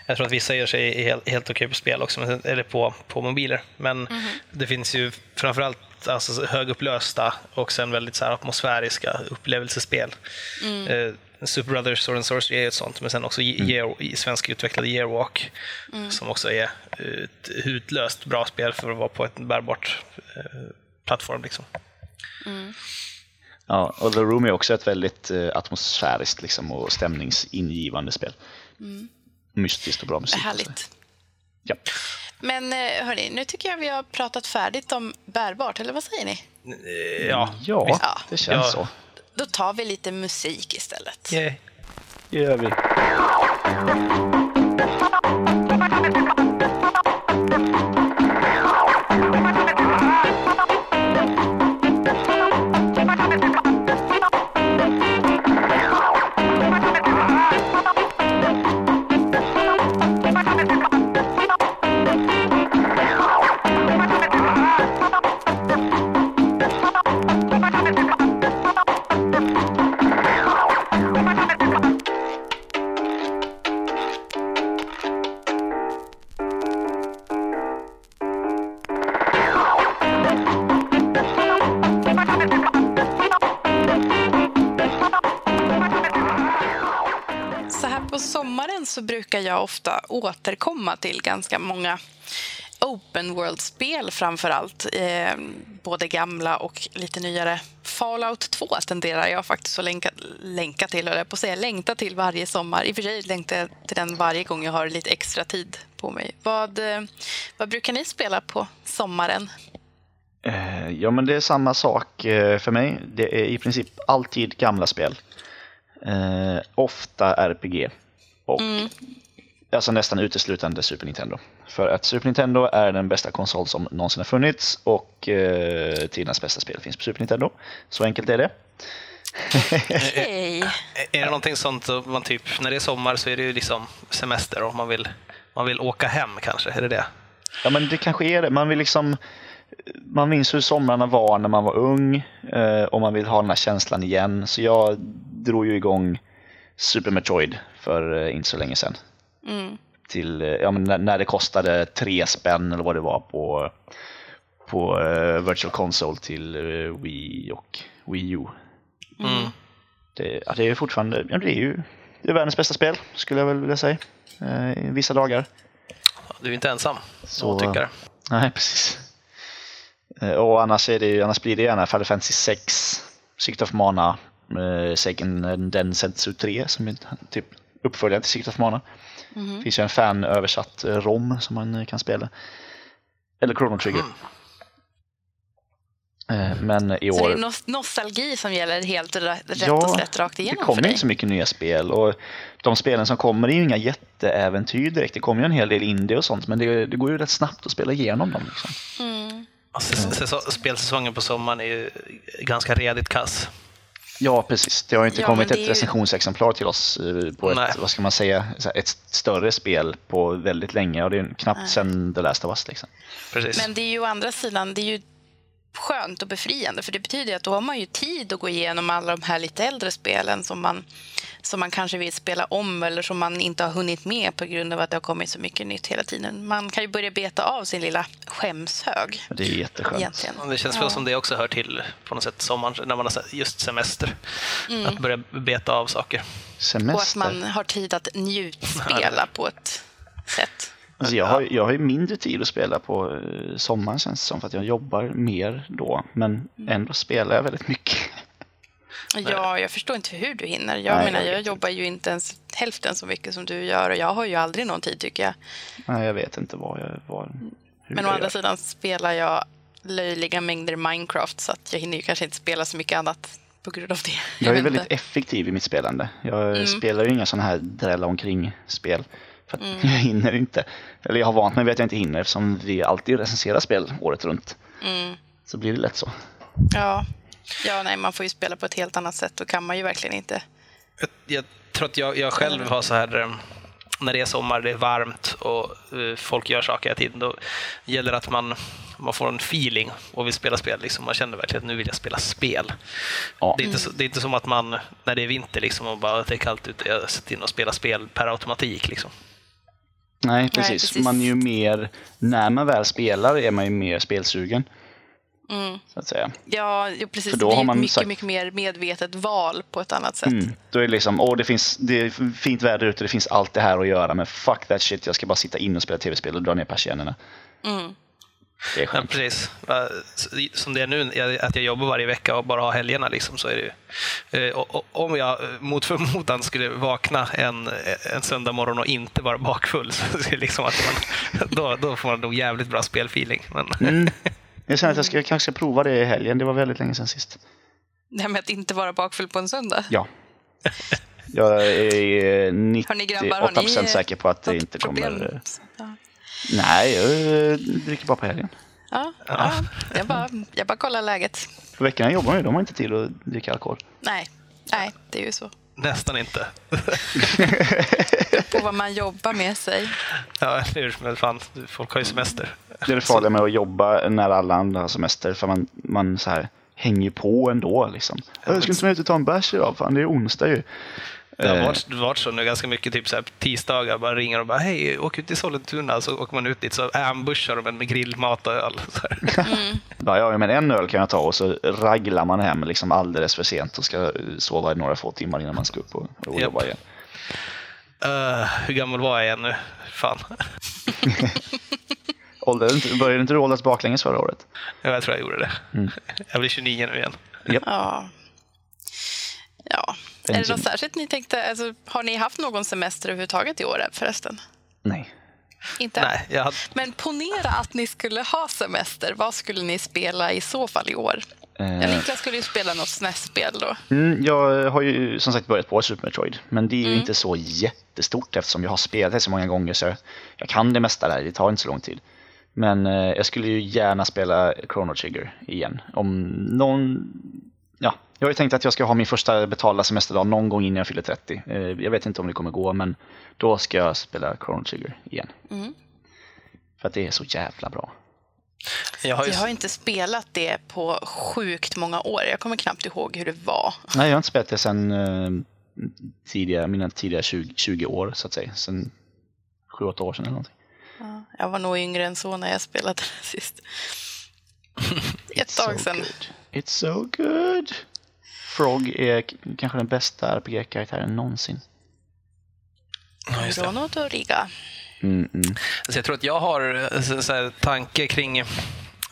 Speaker 2: Jag tror att vissa gör sig helt, helt okej på spel också, eller på, på mobiler. Men
Speaker 1: Mhm.
Speaker 2: det finns ju framförallt alltså, högupplösta och sen väldigt så här, atmosfäriska upplevelsespel.
Speaker 1: Mm.
Speaker 2: Eh, Super Brothers Sword and Sorcery är ett sånt, men sen också Year, i svensk utvecklade Yearwalk
Speaker 1: Mm.
Speaker 2: som också är ett utlöst bra spel för att vara på ett bärbart eh, plattform. Liksom.
Speaker 3: Ja, och The Room är också ett väldigt eh, atmosfäriskt liksom, och stämningsingivande spel. Mystiskt och bra musik. och så.
Speaker 1: Mm. Härligt.
Speaker 3: Ja.
Speaker 1: Men eh, hörni, nu tycker jag vi har pratat färdigt om bärbart, eller vad säger ni?
Speaker 2: Eh, ja,
Speaker 3: ja, det känns
Speaker 2: Ja.
Speaker 3: så.
Speaker 1: Då tar vi lite musik istället.
Speaker 2: Yay.
Speaker 3: Det gör vi.
Speaker 1: Ofta återkomma till ganska många open world-spel framför allt. Eh, både gamla och lite nyare Fallout 2 tenderar jag faktiskt att länka, länka till, eller på att säga längta till varje sommar. I och för sig längtar jag till den varje gång jag har lite extra tid på mig. Vad, eh, vad brukar ni spela på sommaren?
Speaker 3: Eh, ja, men det är samma sak eh, för mig. Det är i princip alltid gamla spel. Eh, ofta RPG. Och alltså nästan uteslutande Super Nintendo. För att Super Nintendo är den bästa konsol som någonsin har funnits och eh, tidernas bästa spel finns på Super Nintendo. Så enkelt är det.
Speaker 1: Hej!
Speaker 2: Är det någonting sånt man typ, när det är sommar så är det ju liksom semester och man vill, man vill åka hem kanske? Är det det?
Speaker 3: Ja, men det kanske är det. Man vill liksom man minns hur somrarna var när man var ung eh, och man vill ha den här känslan igen. Så jag drog ju igång Super Metroid för eh, inte så länge sedan.
Speaker 1: Mm.
Speaker 3: Till, eh, ja, men när, när det kostade tre spänn eller vad det var på, på eh, Virtual Console till eh, Wii och Wii U.
Speaker 2: Mm.
Speaker 3: Det, ja, det är fortfarande, ja, det är ju det är världens bästa spel skulle jag väl vilja säga. Eh, vissa dagar.
Speaker 2: Du är inte ensam
Speaker 3: Så-
Speaker 2: tycker.
Speaker 3: Nej, precis. Och annars, är det, ju- annars blir det gärna Final Fantasy 6, Secret of Mana, eh, Seiken Densetsu 3 som är typ uppföljaren till Secret of Mana. Det finns ju en fanöversatt eh, ROM som man eh, kan spela. Eller Chrono Trigger. Eh, Men i
Speaker 1: Så det är
Speaker 3: år...
Speaker 1: nos- nostalgi som gäller helt rätt
Speaker 3: Ja,
Speaker 1: och slätt rakt
Speaker 3: Det
Speaker 1: igenom för
Speaker 3: kommer
Speaker 1: dig?
Speaker 3: inte så mycket nya spel och de spelen som kommer är ju inga jätteäventyr direkt. Det kommer ju en hel del indie och sånt men det, det går ju rätt snabbt att spela igenom dem. Liksom.
Speaker 1: Mm.
Speaker 2: Alltså, säsong- spelsäsongen på sommaren är ju ganska redigt kass.
Speaker 3: Ja, precis. Det har inte
Speaker 1: Ja,
Speaker 3: kommit ett
Speaker 1: ju-
Speaker 3: recensionsexemplar till oss eh, på
Speaker 2: Nej.
Speaker 3: ett, vad ska man säga, ett större spel på väldigt länge och det är knappt sedan The Last of Us. Liksom.
Speaker 2: Precis.
Speaker 1: Men det är ju å andra sidan det är ju skönt och befriande för det betyder att då har man ju tid att gå igenom alla de här lite äldre spelen som man, som man kanske vill spela om eller som man inte har hunnit med på grund av att det har kommit så mycket nytt hela tiden. Man kan ju börja beta av sin lilla skämshög
Speaker 3: Det är jätteskönt.
Speaker 1: egentligen.
Speaker 2: Det känns väl som det också hör till på något sätt sommaren, när man har just semester. Att börja beta av saker.
Speaker 3: Semester.
Speaker 1: Och att man har tid att njutspela på ett sätt.
Speaker 3: Alltså jag, har, jag har ju mindre tid att spela på eh, sommaren känns det som för att jag jobbar mer då. Men
Speaker 1: Mm.
Speaker 3: ändå spelar jag väldigt mycket.
Speaker 1: Ja, jag förstår inte hur du hinner. Jag
Speaker 3: Nej,
Speaker 1: menar,
Speaker 3: jag
Speaker 1: jag jobbar ju inte ens hälften så mycket som du gör och jag har ju aldrig någon tid tycker jag.
Speaker 3: Nej, jag vet inte vad jag... Vad, hur
Speaker 1: Men å
Speaker 3: jag
Speaker 1: andra
Speaker 3: gör.
Speaker 1: sidan spelar jag löjliga mängder Minecraft så att jag hinner ju kanske inte spela så mycket annat på grund av det.
Speaker 3: Jag är
Speaker 1: vet
Speaker 3: väldigt
Speaker 1: inte.
Speaker 3: effektiv i mitt spelande. Jag
Speaker 1: Mm.
Speaker 3: spelar ju inga sådana här drälla omkring-spel. För att jag hinner inte. Eller jag har vant mig vid att jag inte hinner eftersom vi alltid recenserar spel året runt.
Speaker 1: Mm.
Speaker 3: Så blir det lätt så.
Speaker 1: Ja. ja, nej, man får ju spela på ett helt annat sätt. Då kan man ju verkligen inte.
Speaker 2: Jag, jag tror att jag, jag själv har så här, eh, när det är sommar, det är varmt och eh, folk gör saker hela tiden, då gäller det att man, man får en feeling och vill spela spel. Liksom. Man känner verkligen att nu vill jag spela spel.
Speaker 3: Ja.
Speaker 2: Det, är inte så, det är inte som att man, när det är vinter liksom, och bara det är kallt ute, jag sätter in och spelar spel per automatik. Liksom.
Speaker 3: Nej, precis.
Speaker 1: precis.
Speaker 3: Man är ju mer, när man väl spelar är man ju mer spelsugen.
Speaker 1: Mm.
Speaker 3: Så att säga.
Speaker 1: Ja, precis.
Speaker 3: För
Speaker 1: Det
Speaker 3: då
Speaker 1: blir
Speaker 3: har
Speaker 1: ett
Speaker 3: man
Speaker 1: mycket,
Speaker 3: sagt-
Speaker 1: mycket mer medvetet val på ett annat sätt.
Speaker 3: Mm. Då är det liksom, åh det finns det är fint väder ute, det finns allt det här att göra, men fuck that shit, jag ska bara sitta inne och spela tv-spel och dra ner persiennerna.
Speaker 1: Mm.
Speaker 3: Det är
Speaker 2: Ja,
Speaker 3: skönt.
Speaker 2: precis. Va- Som det är nu, jag- att jag jobbar varje vecka och bara har helgerna, liksom, så är det ju... eh, och- och- Om jag eh, mot förmodan skulle vakna en, en söndag morgon och inte vara bakfull, så är det liksom att man, då, då får man nog jävligt bra spelfeeling. Men,
Speaker 3: Mm. Jag känner att jag ska, kanske ska prova det i helgen, det var väldigt länge sedan sist.
Speaker 1: Det här med att inte vara bakfull på en söndag.
Speaker 3: Ja. Jag är
Speaker 1: Har ni grabbar, har
Speaker 3: 98%
Speaker 1: ni
Speaker 3: säker på att det inte kommer... Nej, jag eh, dricker bara på helgen.
Speaker 1: Ja, ja. Jag, bara, jag bara kollar läget.
Speaker 3: På veckorna jobbar man ju, de har inte tid att dricka alkohol.
Speaker 1: Nej, nej, det är ju så.
Speaker 2: nästan inte.
Speaker 1: På vad man jobbar med sig.
Speaker 2: Ja, eller hur? Men fan, folk har ju semester.
Speaker 3: Det är det farliga med att jobba när alla andra har semester, för man, man så här hänger på ändå. Liksom. Jag ska inte med ut och ta en bärs idag, fan det är onsdag ju.
Speaker 2: Det har
Speaker 3: Eh.
Speaker 2: varit, varit så nu ganska mycket, typ så här, tisdagar, bara ringer och bara hej, åk ut till Sollentuna, så åker man ut dit så ambushar de en med grillmat och öl. Så här.
Speaker 3: Ja, ja, men en öl kan jag ta och så raglar man hem liksom alldeles för sent och ska eh, sova i några få timmar innan man ska upp och, jobba igen.
Speaker 2: Eh, hur gammal var jag igen nu? Fan.
Speaker 3: Började inte du åldras baklänges förra året?
Speaker 2: Ja, jag tror jag gjorde det. Jag blir 29 nu igen.
Speaker 1: Ja. Ja. Är det
Speaker 3: Benjamin.
Speaker 1: något särskilt ni tänkte, alltså, har ni haft någon semester överhuvudtaget i år förresten?
Speaker 3: Nej.
Speaker 1: Inte?
Speaker 2: Nej, jag
Speaker 1: Men ponera att ni skulle ha semester. Vad skulle ni spela i så fall i år? Ja,
Speaker 3: Eh,
Speaker 1: Niklas skulle ju spela något SNES-spel då.
Speaker 3: Mm, jag har ju som sagt börjat på Super Metroid, men det är ju inte så jättestort eftersom jag har spelat det så många gånger så jag kan det mesta där, det tar inte så lång tid. Men eh, jag skulle ju gärna spela Chrono Trigger igen. Om någon... Ja, jag har ju tänkt att jag ska ha min första betalda semesterdag någon gång innan jag fyller 30. Eh, jag vet inte om det kommer gå, men då ska jag spela Chrono Trigger igen. För att det är så jävla bra.
Speaker 2: jag har ju,
Speaker 1: Jag har inte spelat det på sjukt många år. Jag kommer knappt ihåg hur det var.
Speaker 3: Nej, jag har inte spelat det sedan eh, tidiga, mina tidiga 20, 20 år, så att säga. Sen 7-8 år sedan eller någonting.
Speaker 1: Ja, Jag var nog yngre än så när jag spelade det sist. Ett tag
Speaker 3: So
Speaker 1: sedan.
Speaker 3: good. It's so good! Frog är kanske den bästa RPG-karaktären någonsin.
Speaker 2: Ja, just det.
Speaker 1: Chrono Trigger.
Speaker 3: Mm, mm.
Speaker 2: Så jag tror att jag har eh, så, så här, tanke kring eh,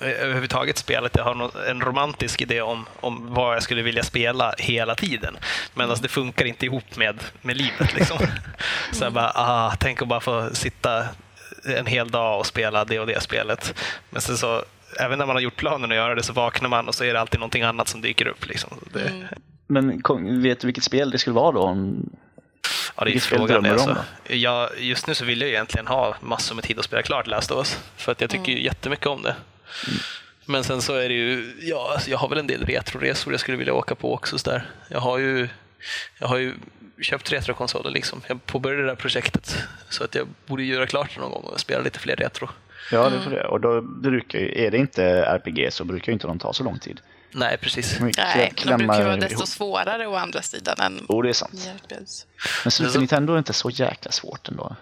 Speaker 2: överhuvudtaget spelet. Jag har en romantisk idé om, om vad jag skulle vilja spela hela tiden. Men alltså, det funkar inte ihop med, med livet. Liksom. Så jag bara, ah, tänk att bara få sitta en hel dag och spela det och det spelet. Men sen så, även när man har gjort planen att göra det så vaknar man och så är det alltid någonting annat som dyker upp. Liksom. Det,
Speaker 3: Men kom, vet du vilket spel det skulle vara då? Om-
Speaker 2: Ja, det är
Speaker 3: Vilket
Speaker 2: frågan. Alltså. Jag, just nu så vill jag egentligen ha massor med tid att spela klart Last of Us. För att jag tycker ju jättemycket om det. Men sen så är det ju, ja, alltså jag har väl en del retroresor jag skulle vilja åka på också. Så där. Jag har ju, jag har ju köpt retrokonsoler liksom. Jag påbörjade det där projektet. Så att jag borde göra klart det någon gång och spela lite fler retro.
Speaker 3: Ja, det får det. Och då brukar ju, är det inte RPG så brukar ju inte de ta så lång tid.
Speaker 2: Nej, precis.
Speaker 1: Nej, de brukar vara desto
Speaker 3: ihop.
Speaker 1: svårare å andra sidan än
Speaker 3: Jo, det är sant. Men Super Nintendo är inte så jäkla svårt ändå.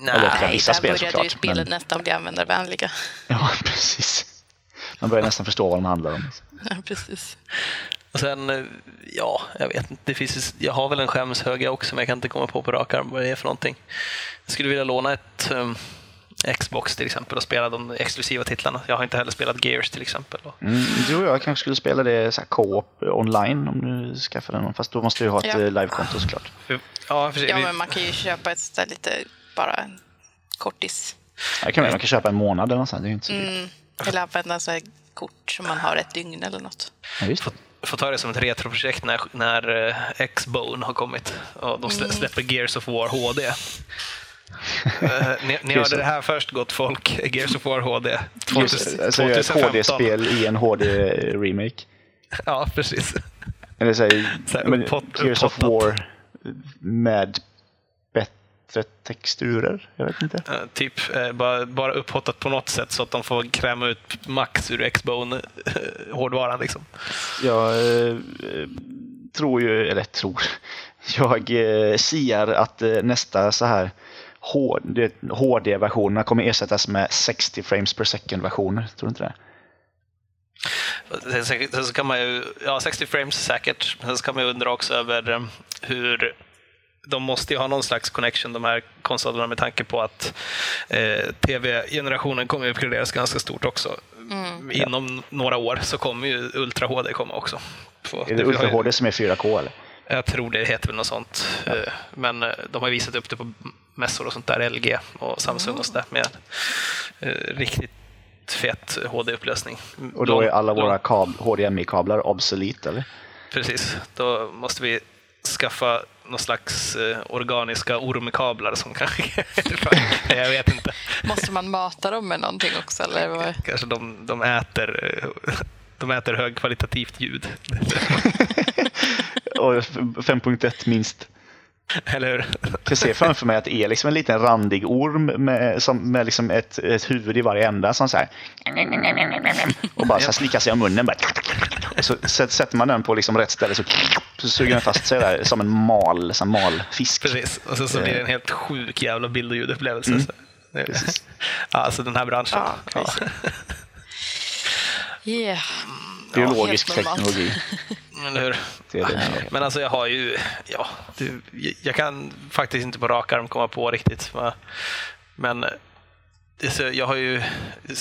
Speaker 2: Nej,
Speaker 3: Eller-
Speaker 1: Nej,
Speaker 3: vissa
Speaker 1: där
Speaker 3: spel
Speaker 1: började ju spelet
Speaker 3: men-
Speaker 1: nästan bli användarvänliga.
Speaker 3: Ja, precis. Man börjar nästan förstå vad de handlar om.
Speaker 1: Ja, precis.
Speaker 2: Och sen, ja, jag vet inte. Det finns, jag har väl en skämshög också, men jag kan inte komma på på rak arm vad det är för någonting. Jag skulle vilja låna ett um, Xbox till exempel och spela de exklusiva titlarna. Jag har inte heller spelat Gears till exempel.
Speaker 3: Mm, du och jag kanske skulle spela det så här co-op online om du skaffar den. Fast då måste du ha ett
Speaker 1: Ja.
Speaker 3: eh, livekonto såklart.
Speaker 2: ja, för,
Speaker 1: Ja, men man kan ju köpa ett sånt där lite, bara kortis.
Speaker 3: Ja, kan man, man kan köpa en månad eller något sånt. Det är inte så.
Speaker 1: Mm. Eller använda så här kort som man har ett dygn eller något.
Speaker 3: Ja, just det.
Speaker 2: får ta det som ett retroprojekt när, när uh, X-Bone har kommit och de
Speaker 1: Mm.
Speaker 2: slä, släpper Gears of War HD. Eh, ni ni hörde
Speaker 3: of-
Speaker 2: det här först, gott folk. Gears of War HD.
Speaker 3: Just, alltså, ett
Speaker 2: 2015.
Speaker 3: HD-spel i en HD-remake.
Speaker 2: Ja, precis.
Speaker 3: Eller så här,
Speaker 2: Så här upphott-
Speaker 3: Gears of
Speaker 2: upphottat.
Speaker 3: War med bättre texturer. Jag vet inte.
Speaker 2: Eh, typ eh, bara, bara upphottat på något sätt så att de får kräma ut max ur X-Bone-hårdvaran. Liksom.
Speaker 3: Jag eh, tror ju, eller tror, jag siar att nästa så här HD HD-versionerna kommer ersättas med 60 frames per second-versioner. Tror du inte det?
Speaker 2: Sen, så kan man ju, ja 60 frames säkert, men sen så kan man ju undra också över eh, hur de måste ju ha någon slags connection, de här konsolerna, med tanke på att eh, tv-generationen kommer att uppgraderas ganska stort också. Inom några år så kommer ju Ultra HD komma också. På,
Speaker 3: Är det
Speaker 2: har
Speaker 3: Ultra HD som är 4K eller?
Speaker 2: Jag tror det heter väl något sånt. Eh, Men eh, de har visat upp det på mässor och sånt där, LG och Samsung och sådär med eh, riktigt fet HD-upplösning.
Speaker 3: Och då är alla våra kab- HDMI-kablar obsolet eller?
Speaker 2: Precis, då måste vi skaffa någon slags eh, organiska ormkablar som kanske... jag vet inte.
Speaker 1: Måste man mata dem med någonting också? Eller vad?
Speaker 2: Kanske de, de äter eh, de äter högkvalitativt ljud.
Speaker 3: Och 5.1 minst.
Speaker 2: Eller hur?
Speaker 3: Jag ser framför mig att det är liksom en liten randig orm med, som, med liksom ett, ett huvud i varje ända som så här. Och bara så här slickar sig om munnen. Bara. Och så sätt- sätter man den på liksom rätt ställe så, så suger den fast sig där som en mal, som malfisk.
Speaker 2: Precis, och så, så blir det en helt sjuk jävla bild och ljudupplevelse. Så. Ja, alltså den här branschen.
Speaker 1: Ja,
Speaker 2: Ja.
Speaker 1: Yeah.
Speaker 3: Biologisk
Speaker 1: normalt.
Speaker 3: teknologi.
Speaker 2: Eller hur?
Speaker 3: Det är det.
Speaker 2: Men alltså jag har ju, ja, det, jag kan faktiskt inte på rak arm komma på riktigt. Men det är så, jag har ju,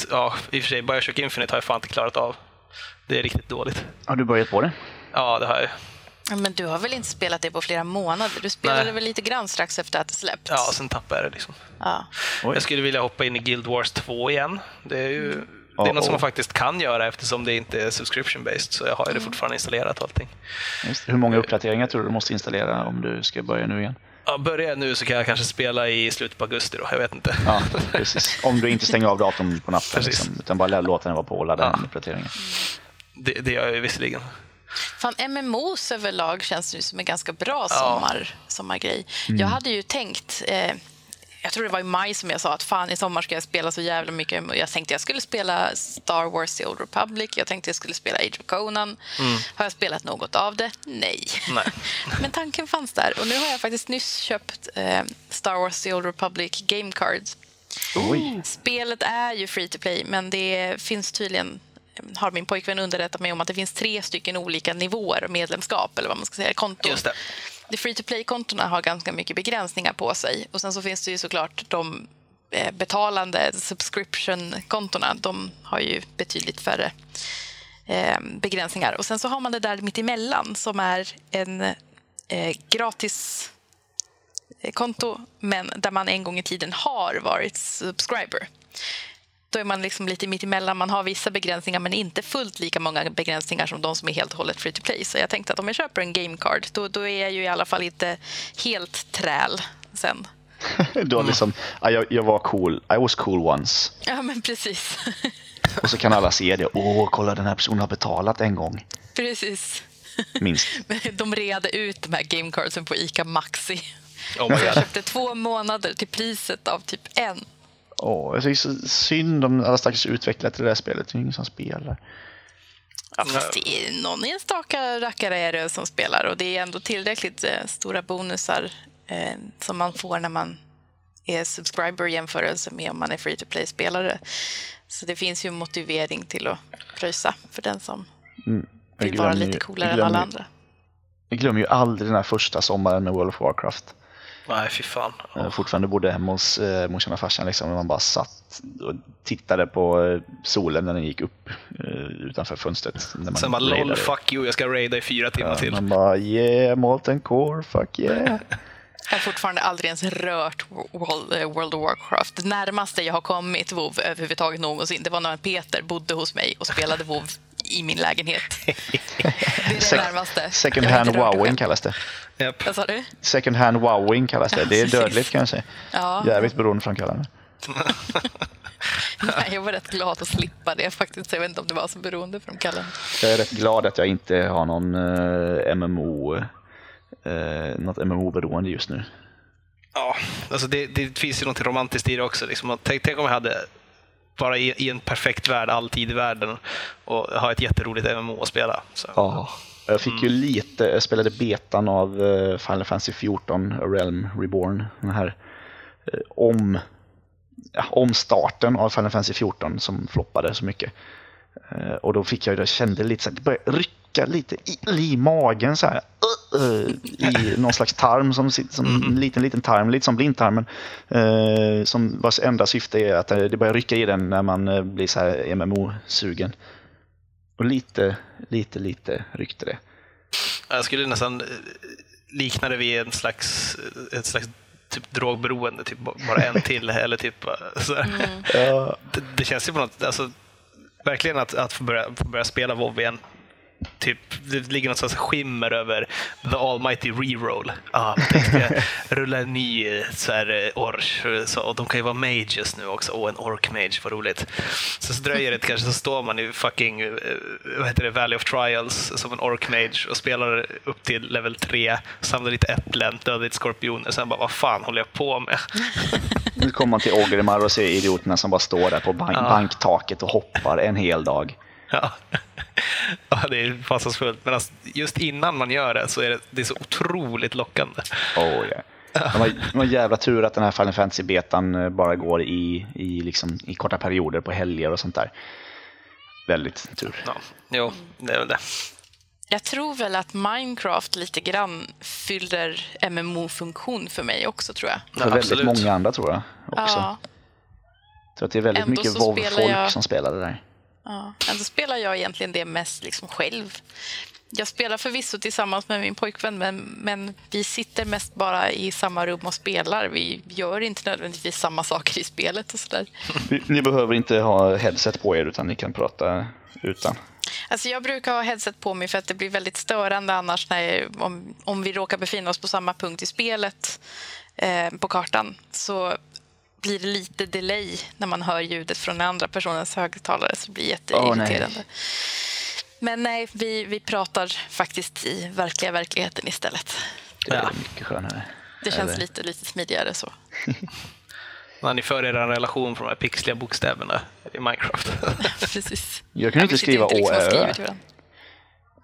Speaker 2: ja, i och för sig, Bioshock Infinite har jag fan inte klarat av. Det är riktigt dåligt.
Speaker 3: Har du börjat på det?
Speaker 2: Ja, det har jag.
Speaker 1: Ja, Men du har väl inte spelat det på flera månader? Du spelade
Speaker 2: Nej.
Speaker 1: väl lite grann strax efter att det släppts?
Speaker 2: Ja, sen tappade jag det liksom.
Speaker 1: Ja.
Speaker 2: Jag skulle vilja hoppa in i Guild Wars 2 igen. Det är ju
Speaker 3: Ja,
Speaker 2: det är något som man faktiskt kan göra eftersom det inte är subscription-based. Så jag har ju det fortfarande installerat och allting.
Speaker 3: Just. Hur många uppdateringar tror du du måste installera om du ska börja nu igen?
Speaker 2: Ja, börjar jag nu så kan jag kanske spela i slutet på augusti då. Jag vet inte.
Speaker 3: Ja, precis. Om du inte stänger av datorn på natten, liksom, utan bara låter den vara på och ladda
Speaker 2: Ja.
Speaker 3: in uppdateringen.
Speaker 2: Det, det gör jag ju visserligen.
Speaker 1: Fan, MMOs överlag känns ju som en ganska bra
Speaker 2: Ja.
Speaker 1: sommar, sommargrej. Jag hade ju tänkt... Eh, jag tror det var i maj som jag sa att fan i sommar ska jag spela så jävla mycket. Jag tänkte jag skulle spela Star Wars The Old Republic. Jag tänkte jag skulle spela Age of Conan. Har jag spelat något av det? Nej.
Speaker 2: Nej.
Speaker 1: Men tanken fanns där. Och nu har jag faktiskt nyss köpt eh, Star Wars The Old Republic Game Cards.
Speaker 3: Oj.
Speaker 1: Spelet är ju free to play, men det finns tydligen har min pojkvän underrättat mig om att det finns tre stycken olika nivåer medlemskap, eller vad man ska säga, konton.
Speaker 2: Just det.
Speaker 1: De free to play-kontona har ganska mycket begränsningar på sig. Och Sen så finns det ju såklart de eh, betalande subscription-kontona. De har ju betydligt färre eh, begränsningar. Och Sen så har man det där mittemellan, som är en eh, gratis eh, konto men där man en gång i tiden har varit subscriber. Då är man liksom lite mitt emellan. Man har vissa begränsningar men inte fullt lika många begränsningar som de som är helt och hållet free to play. Så jag tänkte att om jag köper en game card då, då är jag ju i alla fall inte helt träl sen.
Speaker 3: Då liksom, ja, jag, jag var cool, I was cool once.
Speaker 1: Ja, men precis.
Speaker 3: Och så kan alla se det. Åh, kolla den här personen har betalat en gång.
Speaker 1: precis.
Speaker 3: Minst.
Speaker 1: De reade ut de här game cardsen på ICA Maxi.
Speaker 2: Oh my
Speaker 1: Jag köpte två månader till priset av typ en.
Speaker 3: Åh, jag tycker så synd om alla stackars utvecklare till det där spelet. Det är ingen som spelar.
Speaker 1: Ja, fast det är någon enstaka rackare är det som spelar och det är ändå tillräckligt eh, stora bonusar eh, som man får när man är subscriber i jämförelse med om man är free to play-spelare. Så det finns ju motivering till att pröjsa för den som
Speaker 3: Mm.
Speaker 1: Vill vara lite
Speaker 3: ju-
Speaker 1: coolare
Speaker 3: jag
Speaker 1: än alla andra.
Speaker 3: Jag glömmer ju aldrig den här första sommaren med World of Warcraft.
Speaker 2: Nej, fy fan.
Speaker 3: Jag fortfarande bodde hemma hos eh, morsan och farsan. Liksom, och man bara satt och tittade på eh, solen när den gick upp eh, utanför fönstret. När man
Speaker 2: Sen bara LOL, fuck you, jag ska raida i fyra timmar
Speaker 3: Ja,
Speaker 2: till.
Speaker 3: Man bara yeah, molten core, fuck yeah.
Speaker 1: Jag har fortfarande aldrig ens rört World, eh, World of Warcraft. Det närmaste jag har kommit WoW överhuvudtaget någonsin det var när Peter bodde hos mig och spelade WoW i min lägenhet. Det är det
Speaker 3: Sec-
Speaker 1: närmaste.
Speaker 3: Second hand wowing kallas det.
Speaker 2: Japp.
Speaker 1: Vad sa du?
Speaker 3: Second hand wowing kallas det. Det är dödligt kan jag säga.
Speaker 1: Ja.
Speaker 3: Jävligt beroendeframkallande.
Speaker 1: Nej, jag var rätt glad att slippa det faktiskt. Jag vet inte om det var så beroendeframkallande.
Speaker 3: Jag är rätt glad att jag inte har någon eh, MMO, eh, något MMO-beroende just nu.
Speaker 2: Ja, alltså det, det finns ju något romantiskt i det också. Liksom. Tänk, tänk om jag hade bara i, i en perfekt värld, all tid i världen och ha ett jätteroligt MMO att spela. Så.
Speaker 3: Ja. Jag fick ju lite, jag spelade betan av eh, Final Fantasy 14, A Realm Reborn. Den här eh, om, ja, omstarten av Final Fantasy 14 som floppade så mycket. Eh, och då fick jag, jag kände lite så här, det började rycka lite i, i magen så här. uh, uh, I någon slags tarm, som, som en liten, liten tarm, lite som blindtarmen. Som vars enda syfte är att det börjar rycka i den när man blir så här MMO-sugen. Och lite, lite, lite ryckte det.
Speaker 2: Jag skulle nästan eh, likna det vid en slags, ett slags typ drogberoende, typ bara en till. eller typ, eh, så.
Speaker 3: Ja,
Speaker 2: det, det känns ju på något, alltså, verkligen att, att få, börja, få börja spela WoW igen. Typ, det ligger något slags skimmer över the almighty reroll. Ah, rulla en ny så här, eh, orch, så, och de kan ju vara mages nu också. Åh, en ork mage, vad roligt. Så, så dröjer det kanske så står man i fucking eh, vad heter det, Valley of Trials som en ork mage och spelar upp till level 3, samlar lite äpplen, dödar lite skorpioner, sen bara vad fan håller jag på med?
Speaker 3: nu kommer man till Ogrimar och ser idioterna som bara står där på bank,
Speaker 2: Ja.
Speaker 3: banktaket och hoppar en hel dag.
Speaker 2: Ja. ja, det är fasansfullt. Men alltså, just innan man gör det så är det, det är så otroligt lockande.
Speaker 3: Oh, yeah. De har, de har jävla tur att den här Final Fantasy-betan eh, bara går i, i, liksom, i korta perioder på helger och sånt där. Väldigt tur.
Speaker 2: Ja, jo, det är väl det.
Speaker 1: Jag tror väl att Minecraft lite grann fyller MMO-funktion för mig också, tror jag.
Speaker 3: För väldigt många andra tror jag också.
Speaker 1: Ja.
Speaker 3: Så att det är väldigt
Speaker 1: Ändå
Speaker 3: mycket WoW-folk
Speaker 1: jag-
Speaker 3: som spelar det där.
Speaker 1: Ja. Ändå spelar jag egentligen det mest liksom själv. Jag spelar förvisso tillsammans med min pojkvän, men, men vi sitter mest bara i samma rum och spelar. Vi gör inte nödvändigtvis samma saker i spelet och sådär.
Speaker 3: Ni- Ni behöver inte ha headset på er utan ni kan prata utan.
Speaker 1: Alltså jag brukar ha headset på mig för att det blir väldigt störande annars när, om, om vi råkar befinna oss på samma punkt i spelet eh, på kartan så blir det lite delay när man hör ljudet från den andra personens högtalare så det blir jätteirriterande. Men nej, vi, vi pratar faktiskt i verkliga verkligheten istället.
Speaker 3: Det är
Speaker 2: Ja.
Speaker 3: mycket skönare.
Speaker 1: Det känns
Speaker 3: Eller-
Speaker 1: lite, lite smidigare så.
Speaker 2: När ni för er en relation från de här pixliga bokstäverna i Minecraft.
Speaker 1: Precis.
Speaker 3: Jag ju inte skriva
Speaker 1: liksom varandra.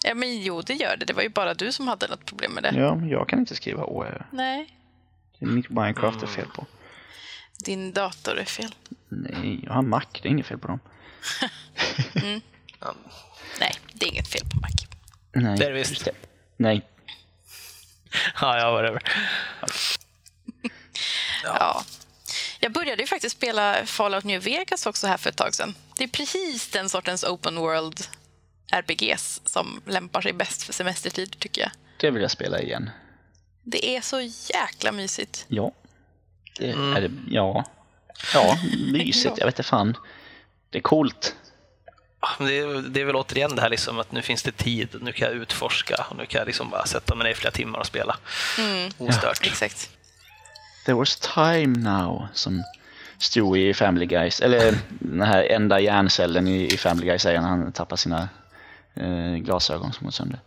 Speaker 1: Ja, men jo, det gör det. Det var ju bara du som hade något problem med det.
Speaker 3: Ja, men jag kan inte skriva ÅÖ.
Speaker 1: Nej,
Speaker 3: Det är mitt Minecraft det är fel på.
Speaker 1: Din dator är fel.
Speaker 3: Nej, jag har Mac. Det är inget fel på dem.
Speaker 1: Nej, det är inget fel på Mac.
Speaker 3: Nej,
Speaker 2: Det är det visst.
Speaker 3: Nej.
Speaker 2: ja, ja, whatever.
Speaker 1: Ja. Jag började ju faktiskt spela Fallout New Vegas också här för ett tag sedan. Det är precis den sortens open world RPGs som lämpar sig bäst för semestertid, tycker jag.
Speaker 3: Det vill jag spela igen.
Speaker 1: Det är så jäkla mysigt.
Speaker 3: Ja. Det är det, ja. Ja, mysigt.
Speaker 1: Ja.
Speaker 3: Jag vet inte fan. Det är coolt.
Speaker 2: Ja, Det är, det är väl återigen det här liksom att nu finns det tid, nu kan jag utforska och nu kan jag liksom bara sätta mig ner i flera timmar och spela. Ostört.
Speaker 1: Exakt.
Speaker 3: There was time now, som Stewie i Family Guys, eller den här enda hjärncellen i, i Family Guy säger när han tappar sina eh, glasögon som går sönder.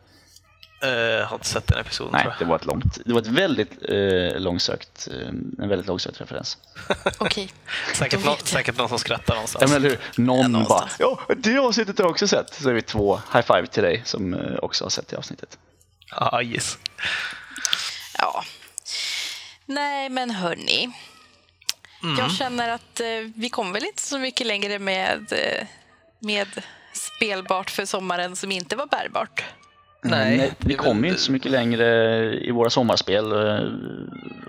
Speaker 2: Eh, Jag har inte sett den episoden
Speaker 3: Nej,
Speaker 2: tror
Speaker 3: det
Speaker 2: jag.
Speaker 3: var ett långt, det var ett väldigt eh, långsökt, eh, en väldigt långsökt referens.
Speaker 1: Okej.
Speaker 2: Säkert,
Speaker 1: jag.
Speaker 2: säkert någon som skrattar någonstans.
Speaker 3: Ja, men eller hur? Någon bara,
Speaker 1: någonstans.
Speaker 3: ja, det avsnittet har jag också sett. Så är vi två, high five till dig som eh, också har sett det avsnittet.
Speaker 2: Ah, yes.
Speaker 1: Ja. Nej, men hörni. Jag känner att eh, vi kommer väl inte så mycket längre med, eh, med spelbart för sommaren som inte var bärbart.
Speaker 2: Nej,
Speaker 3: Nej,
Speaker 2: det
Speaker 3: vi kommer ju inte så mycket längre i våra sommarspel eh,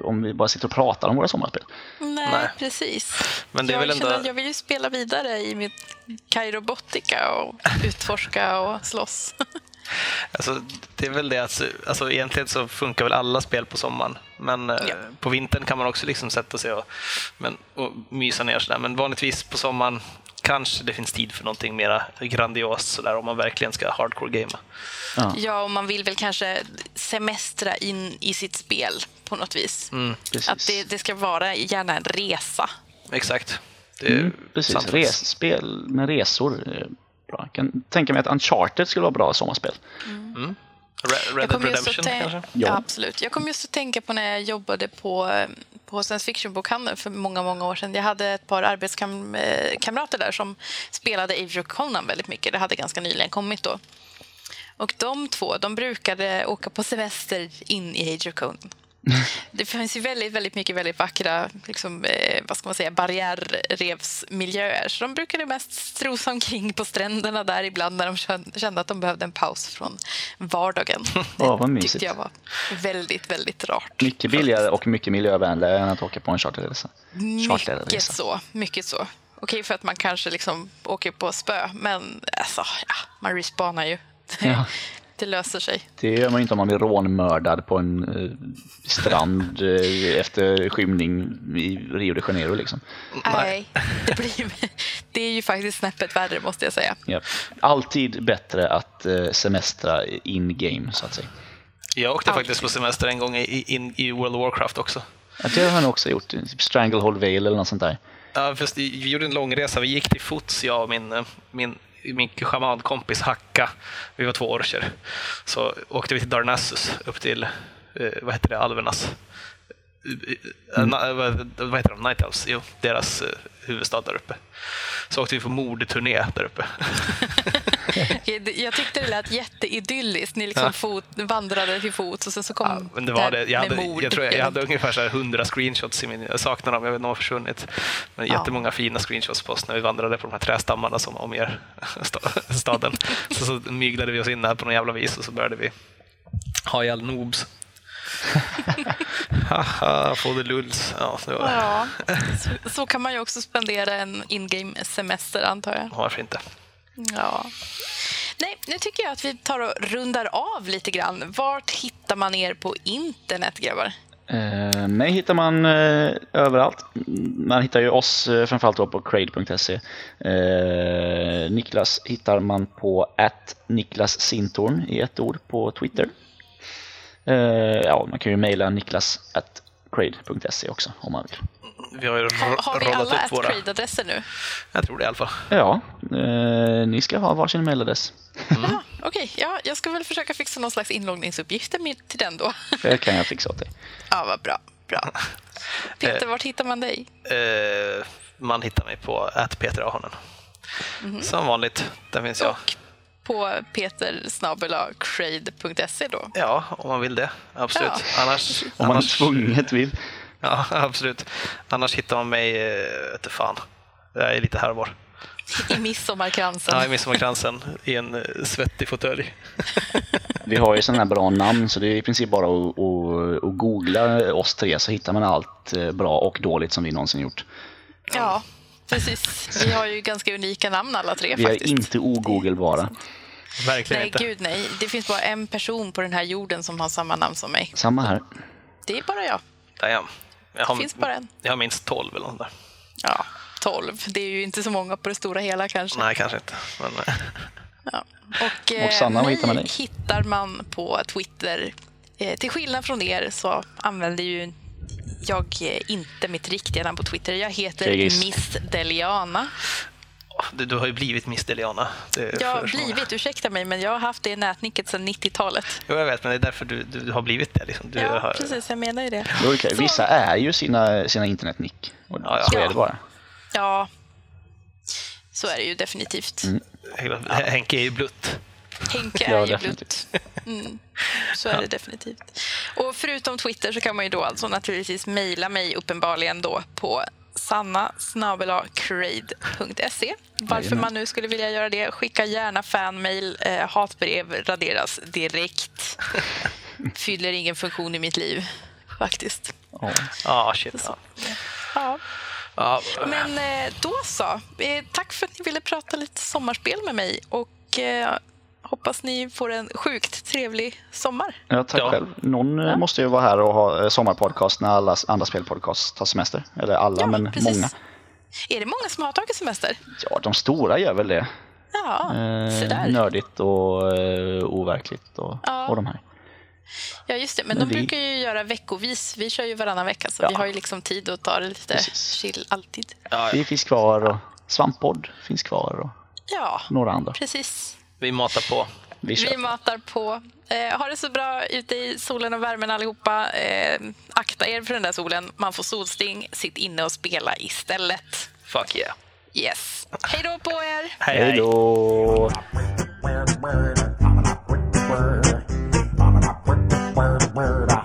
Speaker 3: om vi bara sitter och pratar om våra sommarspel.
Speaker 1: Nej,
Speaker 2: Nej.
Speaker 1: precis.
Speaker 2: Men det är
Speaker 1: jag
Speaker 2: väl ändå-
Speaker 1: känner jag vill ju spela vidare i mitt Kairobotica och utforska och slåss.
Speaker 2: Alltså, det är väl det att alltså, egentligen så funkar väl alla spel på sommaren. Men eh,
Speaker 1: Ja.
Speaker 2: på vintern kan man också liksom sätta sig och, men, och mysa ner sådär. Men vanligtvis på sommaren kanske det finns tid för någonting mer grandiost sådär om man verkligen ska hardcore-gamea.
Speaker 1: ja, och man vill väl kanske semestra in i sitt spel på något vis.
Speaker 2: Mm.
Speaker 1: Att det, det ska vara gärna en resa.
Speaker 2: Exakt. Det är
Speaker 3: Mm, precis, resspel med resor. Bra. Jag kan tänka mig att Uncharted skulle vara bra sommarspel.
Speaker 1: Jag
Speaker 2: Red Dead Redemption kanske?
Speaker 1: ja. Absolut. Jag kom just att tänka på när jag jobbade på, på Science Fiction-bokhandeln för många, många år sedan. Jag hade ett par arbetskamrater där som spelade of Conan väldigt mycket. Det hade ganska nyligen kommit då. Och de två, de brukade åka på semester in i Age of Conan. Det finns ju väldigt, väldigt mycket väldigt vackra liksom, eh, vad ska man säga, barriärrevsmiljöer. Så de brukade mest strosa omkring på stränderna där ibland när de kände att de behövde en paus från vardagen.
Speaker 3: Vad
Speaker 1: Det
Speaker 3: mysigt.
Speaker 1: tyckte jag var väldigt, väldigt rart.
Speaker 3: Mycket billigare och mycket miljövänligare än att åka på en charterresa.
Speaker 1: Mycket så. Mycket så. Okej för att man kanske liksom åker på spö, men alltså, ja, man respawnar ju.
Speaker 3: Ja.
Speaker 1: Det löser sig.
Speaker 3: Det gör man inte om man blir rånmördad på en eh, strand eh, efter skymning i Rio de Janeiro. Liksom.
Speaker 1: Nej, det, blir, det är ju faktiskt snäppet värre måste jag säga.
Speaker 3: Ja. Alltid bättre att eh, semestra in-game, så att säga.
Speaker 2: Jag åkte
Speaker 1: Alltid.
Speaker 2: faktiskt på semester en gång i, in, i World of Warcraft också.
Speaker 3: Ja, det har nog också gjort. Typ Stranglehold Vale eller något sånt där.
Speaker 2: Ja, fast vi gjorde en lång resa. Vi gick till fots, jag och min, min, min shamankompis Hacka. Vi var två orcher. Så åkte vi till Darnassus, upp till, eh, vad heter det, alvernas eh, na- vad, heter de? Night Elves? Jo, deras eh, huvudstad där uppe. Så åkte vi på mordturné där uppe.
Speaker 1: Jag tyckte det lät jätteidylliskt. Ni liksom
Speaker 2: Ja.
Speaker 1: fot, vandrade till fots och sen så kom
Speaker 2: Ja, men det var det. Jag
Speaker 1: med
Speaker 2: hade,
Speaker 1: mord.
Speaker 2: jag, tror jag, jag hade ungefär så här 100 screenshots i min... Jag saknar dem, jag vet inte om de har försvunnit. Men
Speaker 1: Ja.
Speaker 2: jättemånga fina screenshots på oss när vi vandrade på de här trästammarna som omger sta- staden. Så, så myglade vi oss in där på någon jävla vis och så började vi ha ihjäl noobs. Haha, lulls. Ja, det var,
Speaker 1: Ja, så, så kan man ju också spendera en in-game semester, antar jag.
Speaker 2: varför inte?
Speaker 1: Ja. Nej, nu tycker jag att vi tar och rundar av lite grann. Vart hittar man er på internet, grabbar?
Speaker 3: Eh, mig hittar man eh, överallt. Man hittar ju oss eh, framförallt då på crade.se. Eh, Niklas hittar man på att Niklas Sintorn i ett ord på Twitter. Eh, ja, man kan ju mejla niklas at crade.se också om man vill.
Speaker 2: Vi har ju
Speaker 1: Har, har vi alla
Speaker 2: upp våra...
Speaker 1: Trade-adresser nu?
Speaker 2: Jag tror det i alla fall.
Speaker 3: Ja, eh, ni ska ha varsin mejladress.
Speaker 1: Ah, Okej, ja, jag ska väl försöka fixa någon slags inloggningsuppgifter till den då.
Speaker 3: Det kan jag fixa åt dig.
Speaker 1: Ja, vad bra. bra. Peter, vart hittar man dig?
Speaker 2: Eh, man hittar mig på @peter Som vanligt, där finns jag.
Speaker 1: På petersnabelacrade.se då.
Speaker 2: Ja, om man vill det. Absolut.
Speaker 1: Ja.
Speaker 2: Annars,
Speaker 3: Om man
Speaker 2: annars,
Speaker 3: tvunget vill.
Speaker 2: ja, absolut. Annars hittar man mig, eh, vet du fan. Jag är lite här och var.
Speaker 1: I midsommarkransen.
Speaker 2: Ja, i midsommarkransen i en eh, svettig fåtölj.
Speaker 3: Vi har ju sådana här bra namn så det är i princip bara att, att, att googla oss tre så hittar man allt eh, bra och dåligt som vi någonsin gjort.
Speaker 1: Ja, precis. Vi har ju ganska unika namn alla tre
Speaker 3: Vi
Speaker 1: faktiskt.
Speaker 3: är inte ogoogelbara.
Speaker 2: Verkligen
Speaker 1: Nej,
Speaker 2: inte.
Speaker 1: gud nej. Det finns bara en person på den här jorden som har samma namn som mig.
Speaker 3: Samma här.
Speaker 1: Det är bara jag.
Speaker 2: Jag har,
Speaker 1: Det finns bara en.
Speaker 2: Jag har minst 12 eller där.
Speaker 1: Ja, 12. Det är ju inte så många på det stora hela kanske.
Speaker 2: Nej, kanske inte. Men,
Speaker 1: Ja. Och, eh,
Speaker 3: Och Sanna,
Speaker 1: mig
Speaker 3: hittar man dig?
Speaker 1: hittar man på Twitter. Eh, till skillnad från er så använder ju jag eh, inte mitt riktiga namn på Twitter. Jag heter
Speaker 3: Fegis.
Speaker 1: Miss Deliana.
Speaker 2: du, du har ju blivit Miss Deliana.
Speaker 1: Jag har blivit, ursäkta mig, men jag har haft det nätnicket sedan 90-talet.
Speaker 2: Jo, jag vet, men det är därför du, du har blivit det. Liksom. Du
Speaker 1: Ja,
Speaker 2: har,
Speaker 1: precis. Jag menar ju det.
Speaker 3: Är.
Speaker 1: Så-
Speaker 3: Vissa är ju sina, sina internetnick. Och
Speaker 2: Ja, ja.
Speaker 3: så är det bara.
Speaker 1: Ja, så är det ju definitivt.
Speaker 3: Mm.
Speaker 2: Henke är ju blutt.
Speaker 1: Henke
Speaker 3: Ja,
Speaker 1: är ju blutt. Mm, så är det definitivt. Och förutom Twitter så kan man ju då alltså naturligtvis mejla mig uppenbarligen då på sanna.crade.se. Varför man nu skulle vilja göra det, skicka gärna fanmail. Eh, hatbrev raderas direkt. Fyller ingen funktion i mitt liv, faktiskt.
Speaker 3: Ja.
Speaker 2: Ah, shit. Ja.
Speaker 1: Ja.
Speaker 2: Ja,
Speaker 1: Men eh, då så. Eh, Tack för att ni ville prata lite sommarspel med mig. Och eh, hoppas ni får en sjukt trevlig sommar.
Speaker 3: Ja, tack
Speaker 2: Ja.
Speaker 3: själv. Någon eh, måste ju vara här och ha eh, sommarpodcast när alla andra spelpodcast tar semester. Eller alla,
Speaker 1: Ja,
Speaker 3: men
Speaker 1: precis.
Speaker 3: många.
Speaker 1: Är det många som har tagit semester?
Speaker 3: Ja, de stora gör väl det.
Speaker 1: Ja,
Speaker 3: Eh, nördigt och eh, overkligt och,
Speaker 1: Ja.
Speaker 3: och de här.
Speaker 1: Ja, just det. Men
Speaker 3: Men
Speaker 1: de
Speaker 3: vi-
Speaker 1: brukar ju göra veckovis. Vi kör ju varannan vecka, så
Speaker 3: Ja.
Speaker 1: vi har ju liksom tid att ta det lite
Speaker 3: Precis.
Speaker 1: chill alltid.
Speaker 2: ja,
Speaker 3: Vi finns kvar och Svamppodd finns kvar och
Speaker 1: Ja,
Speaker 3: några andra.
Speaker 1: precis
Speaker 2: vi matar på.
Speaker 3: Vi,
Speaker 1: vi matar på. Eh, ha det så bra ute i solen och värmen allihopa. Eh, akta er för den där solen. Man får solsting. Sitt inne och spela istället.
Speaker 2: Fuck yeah.
Speaker 1: Yes. Hej då på er!
Speaker 2: Hej,
Speaker 3: hej.
Speaker 2: hej
Speaker 3: då!
Speaker 4: Word, word, word,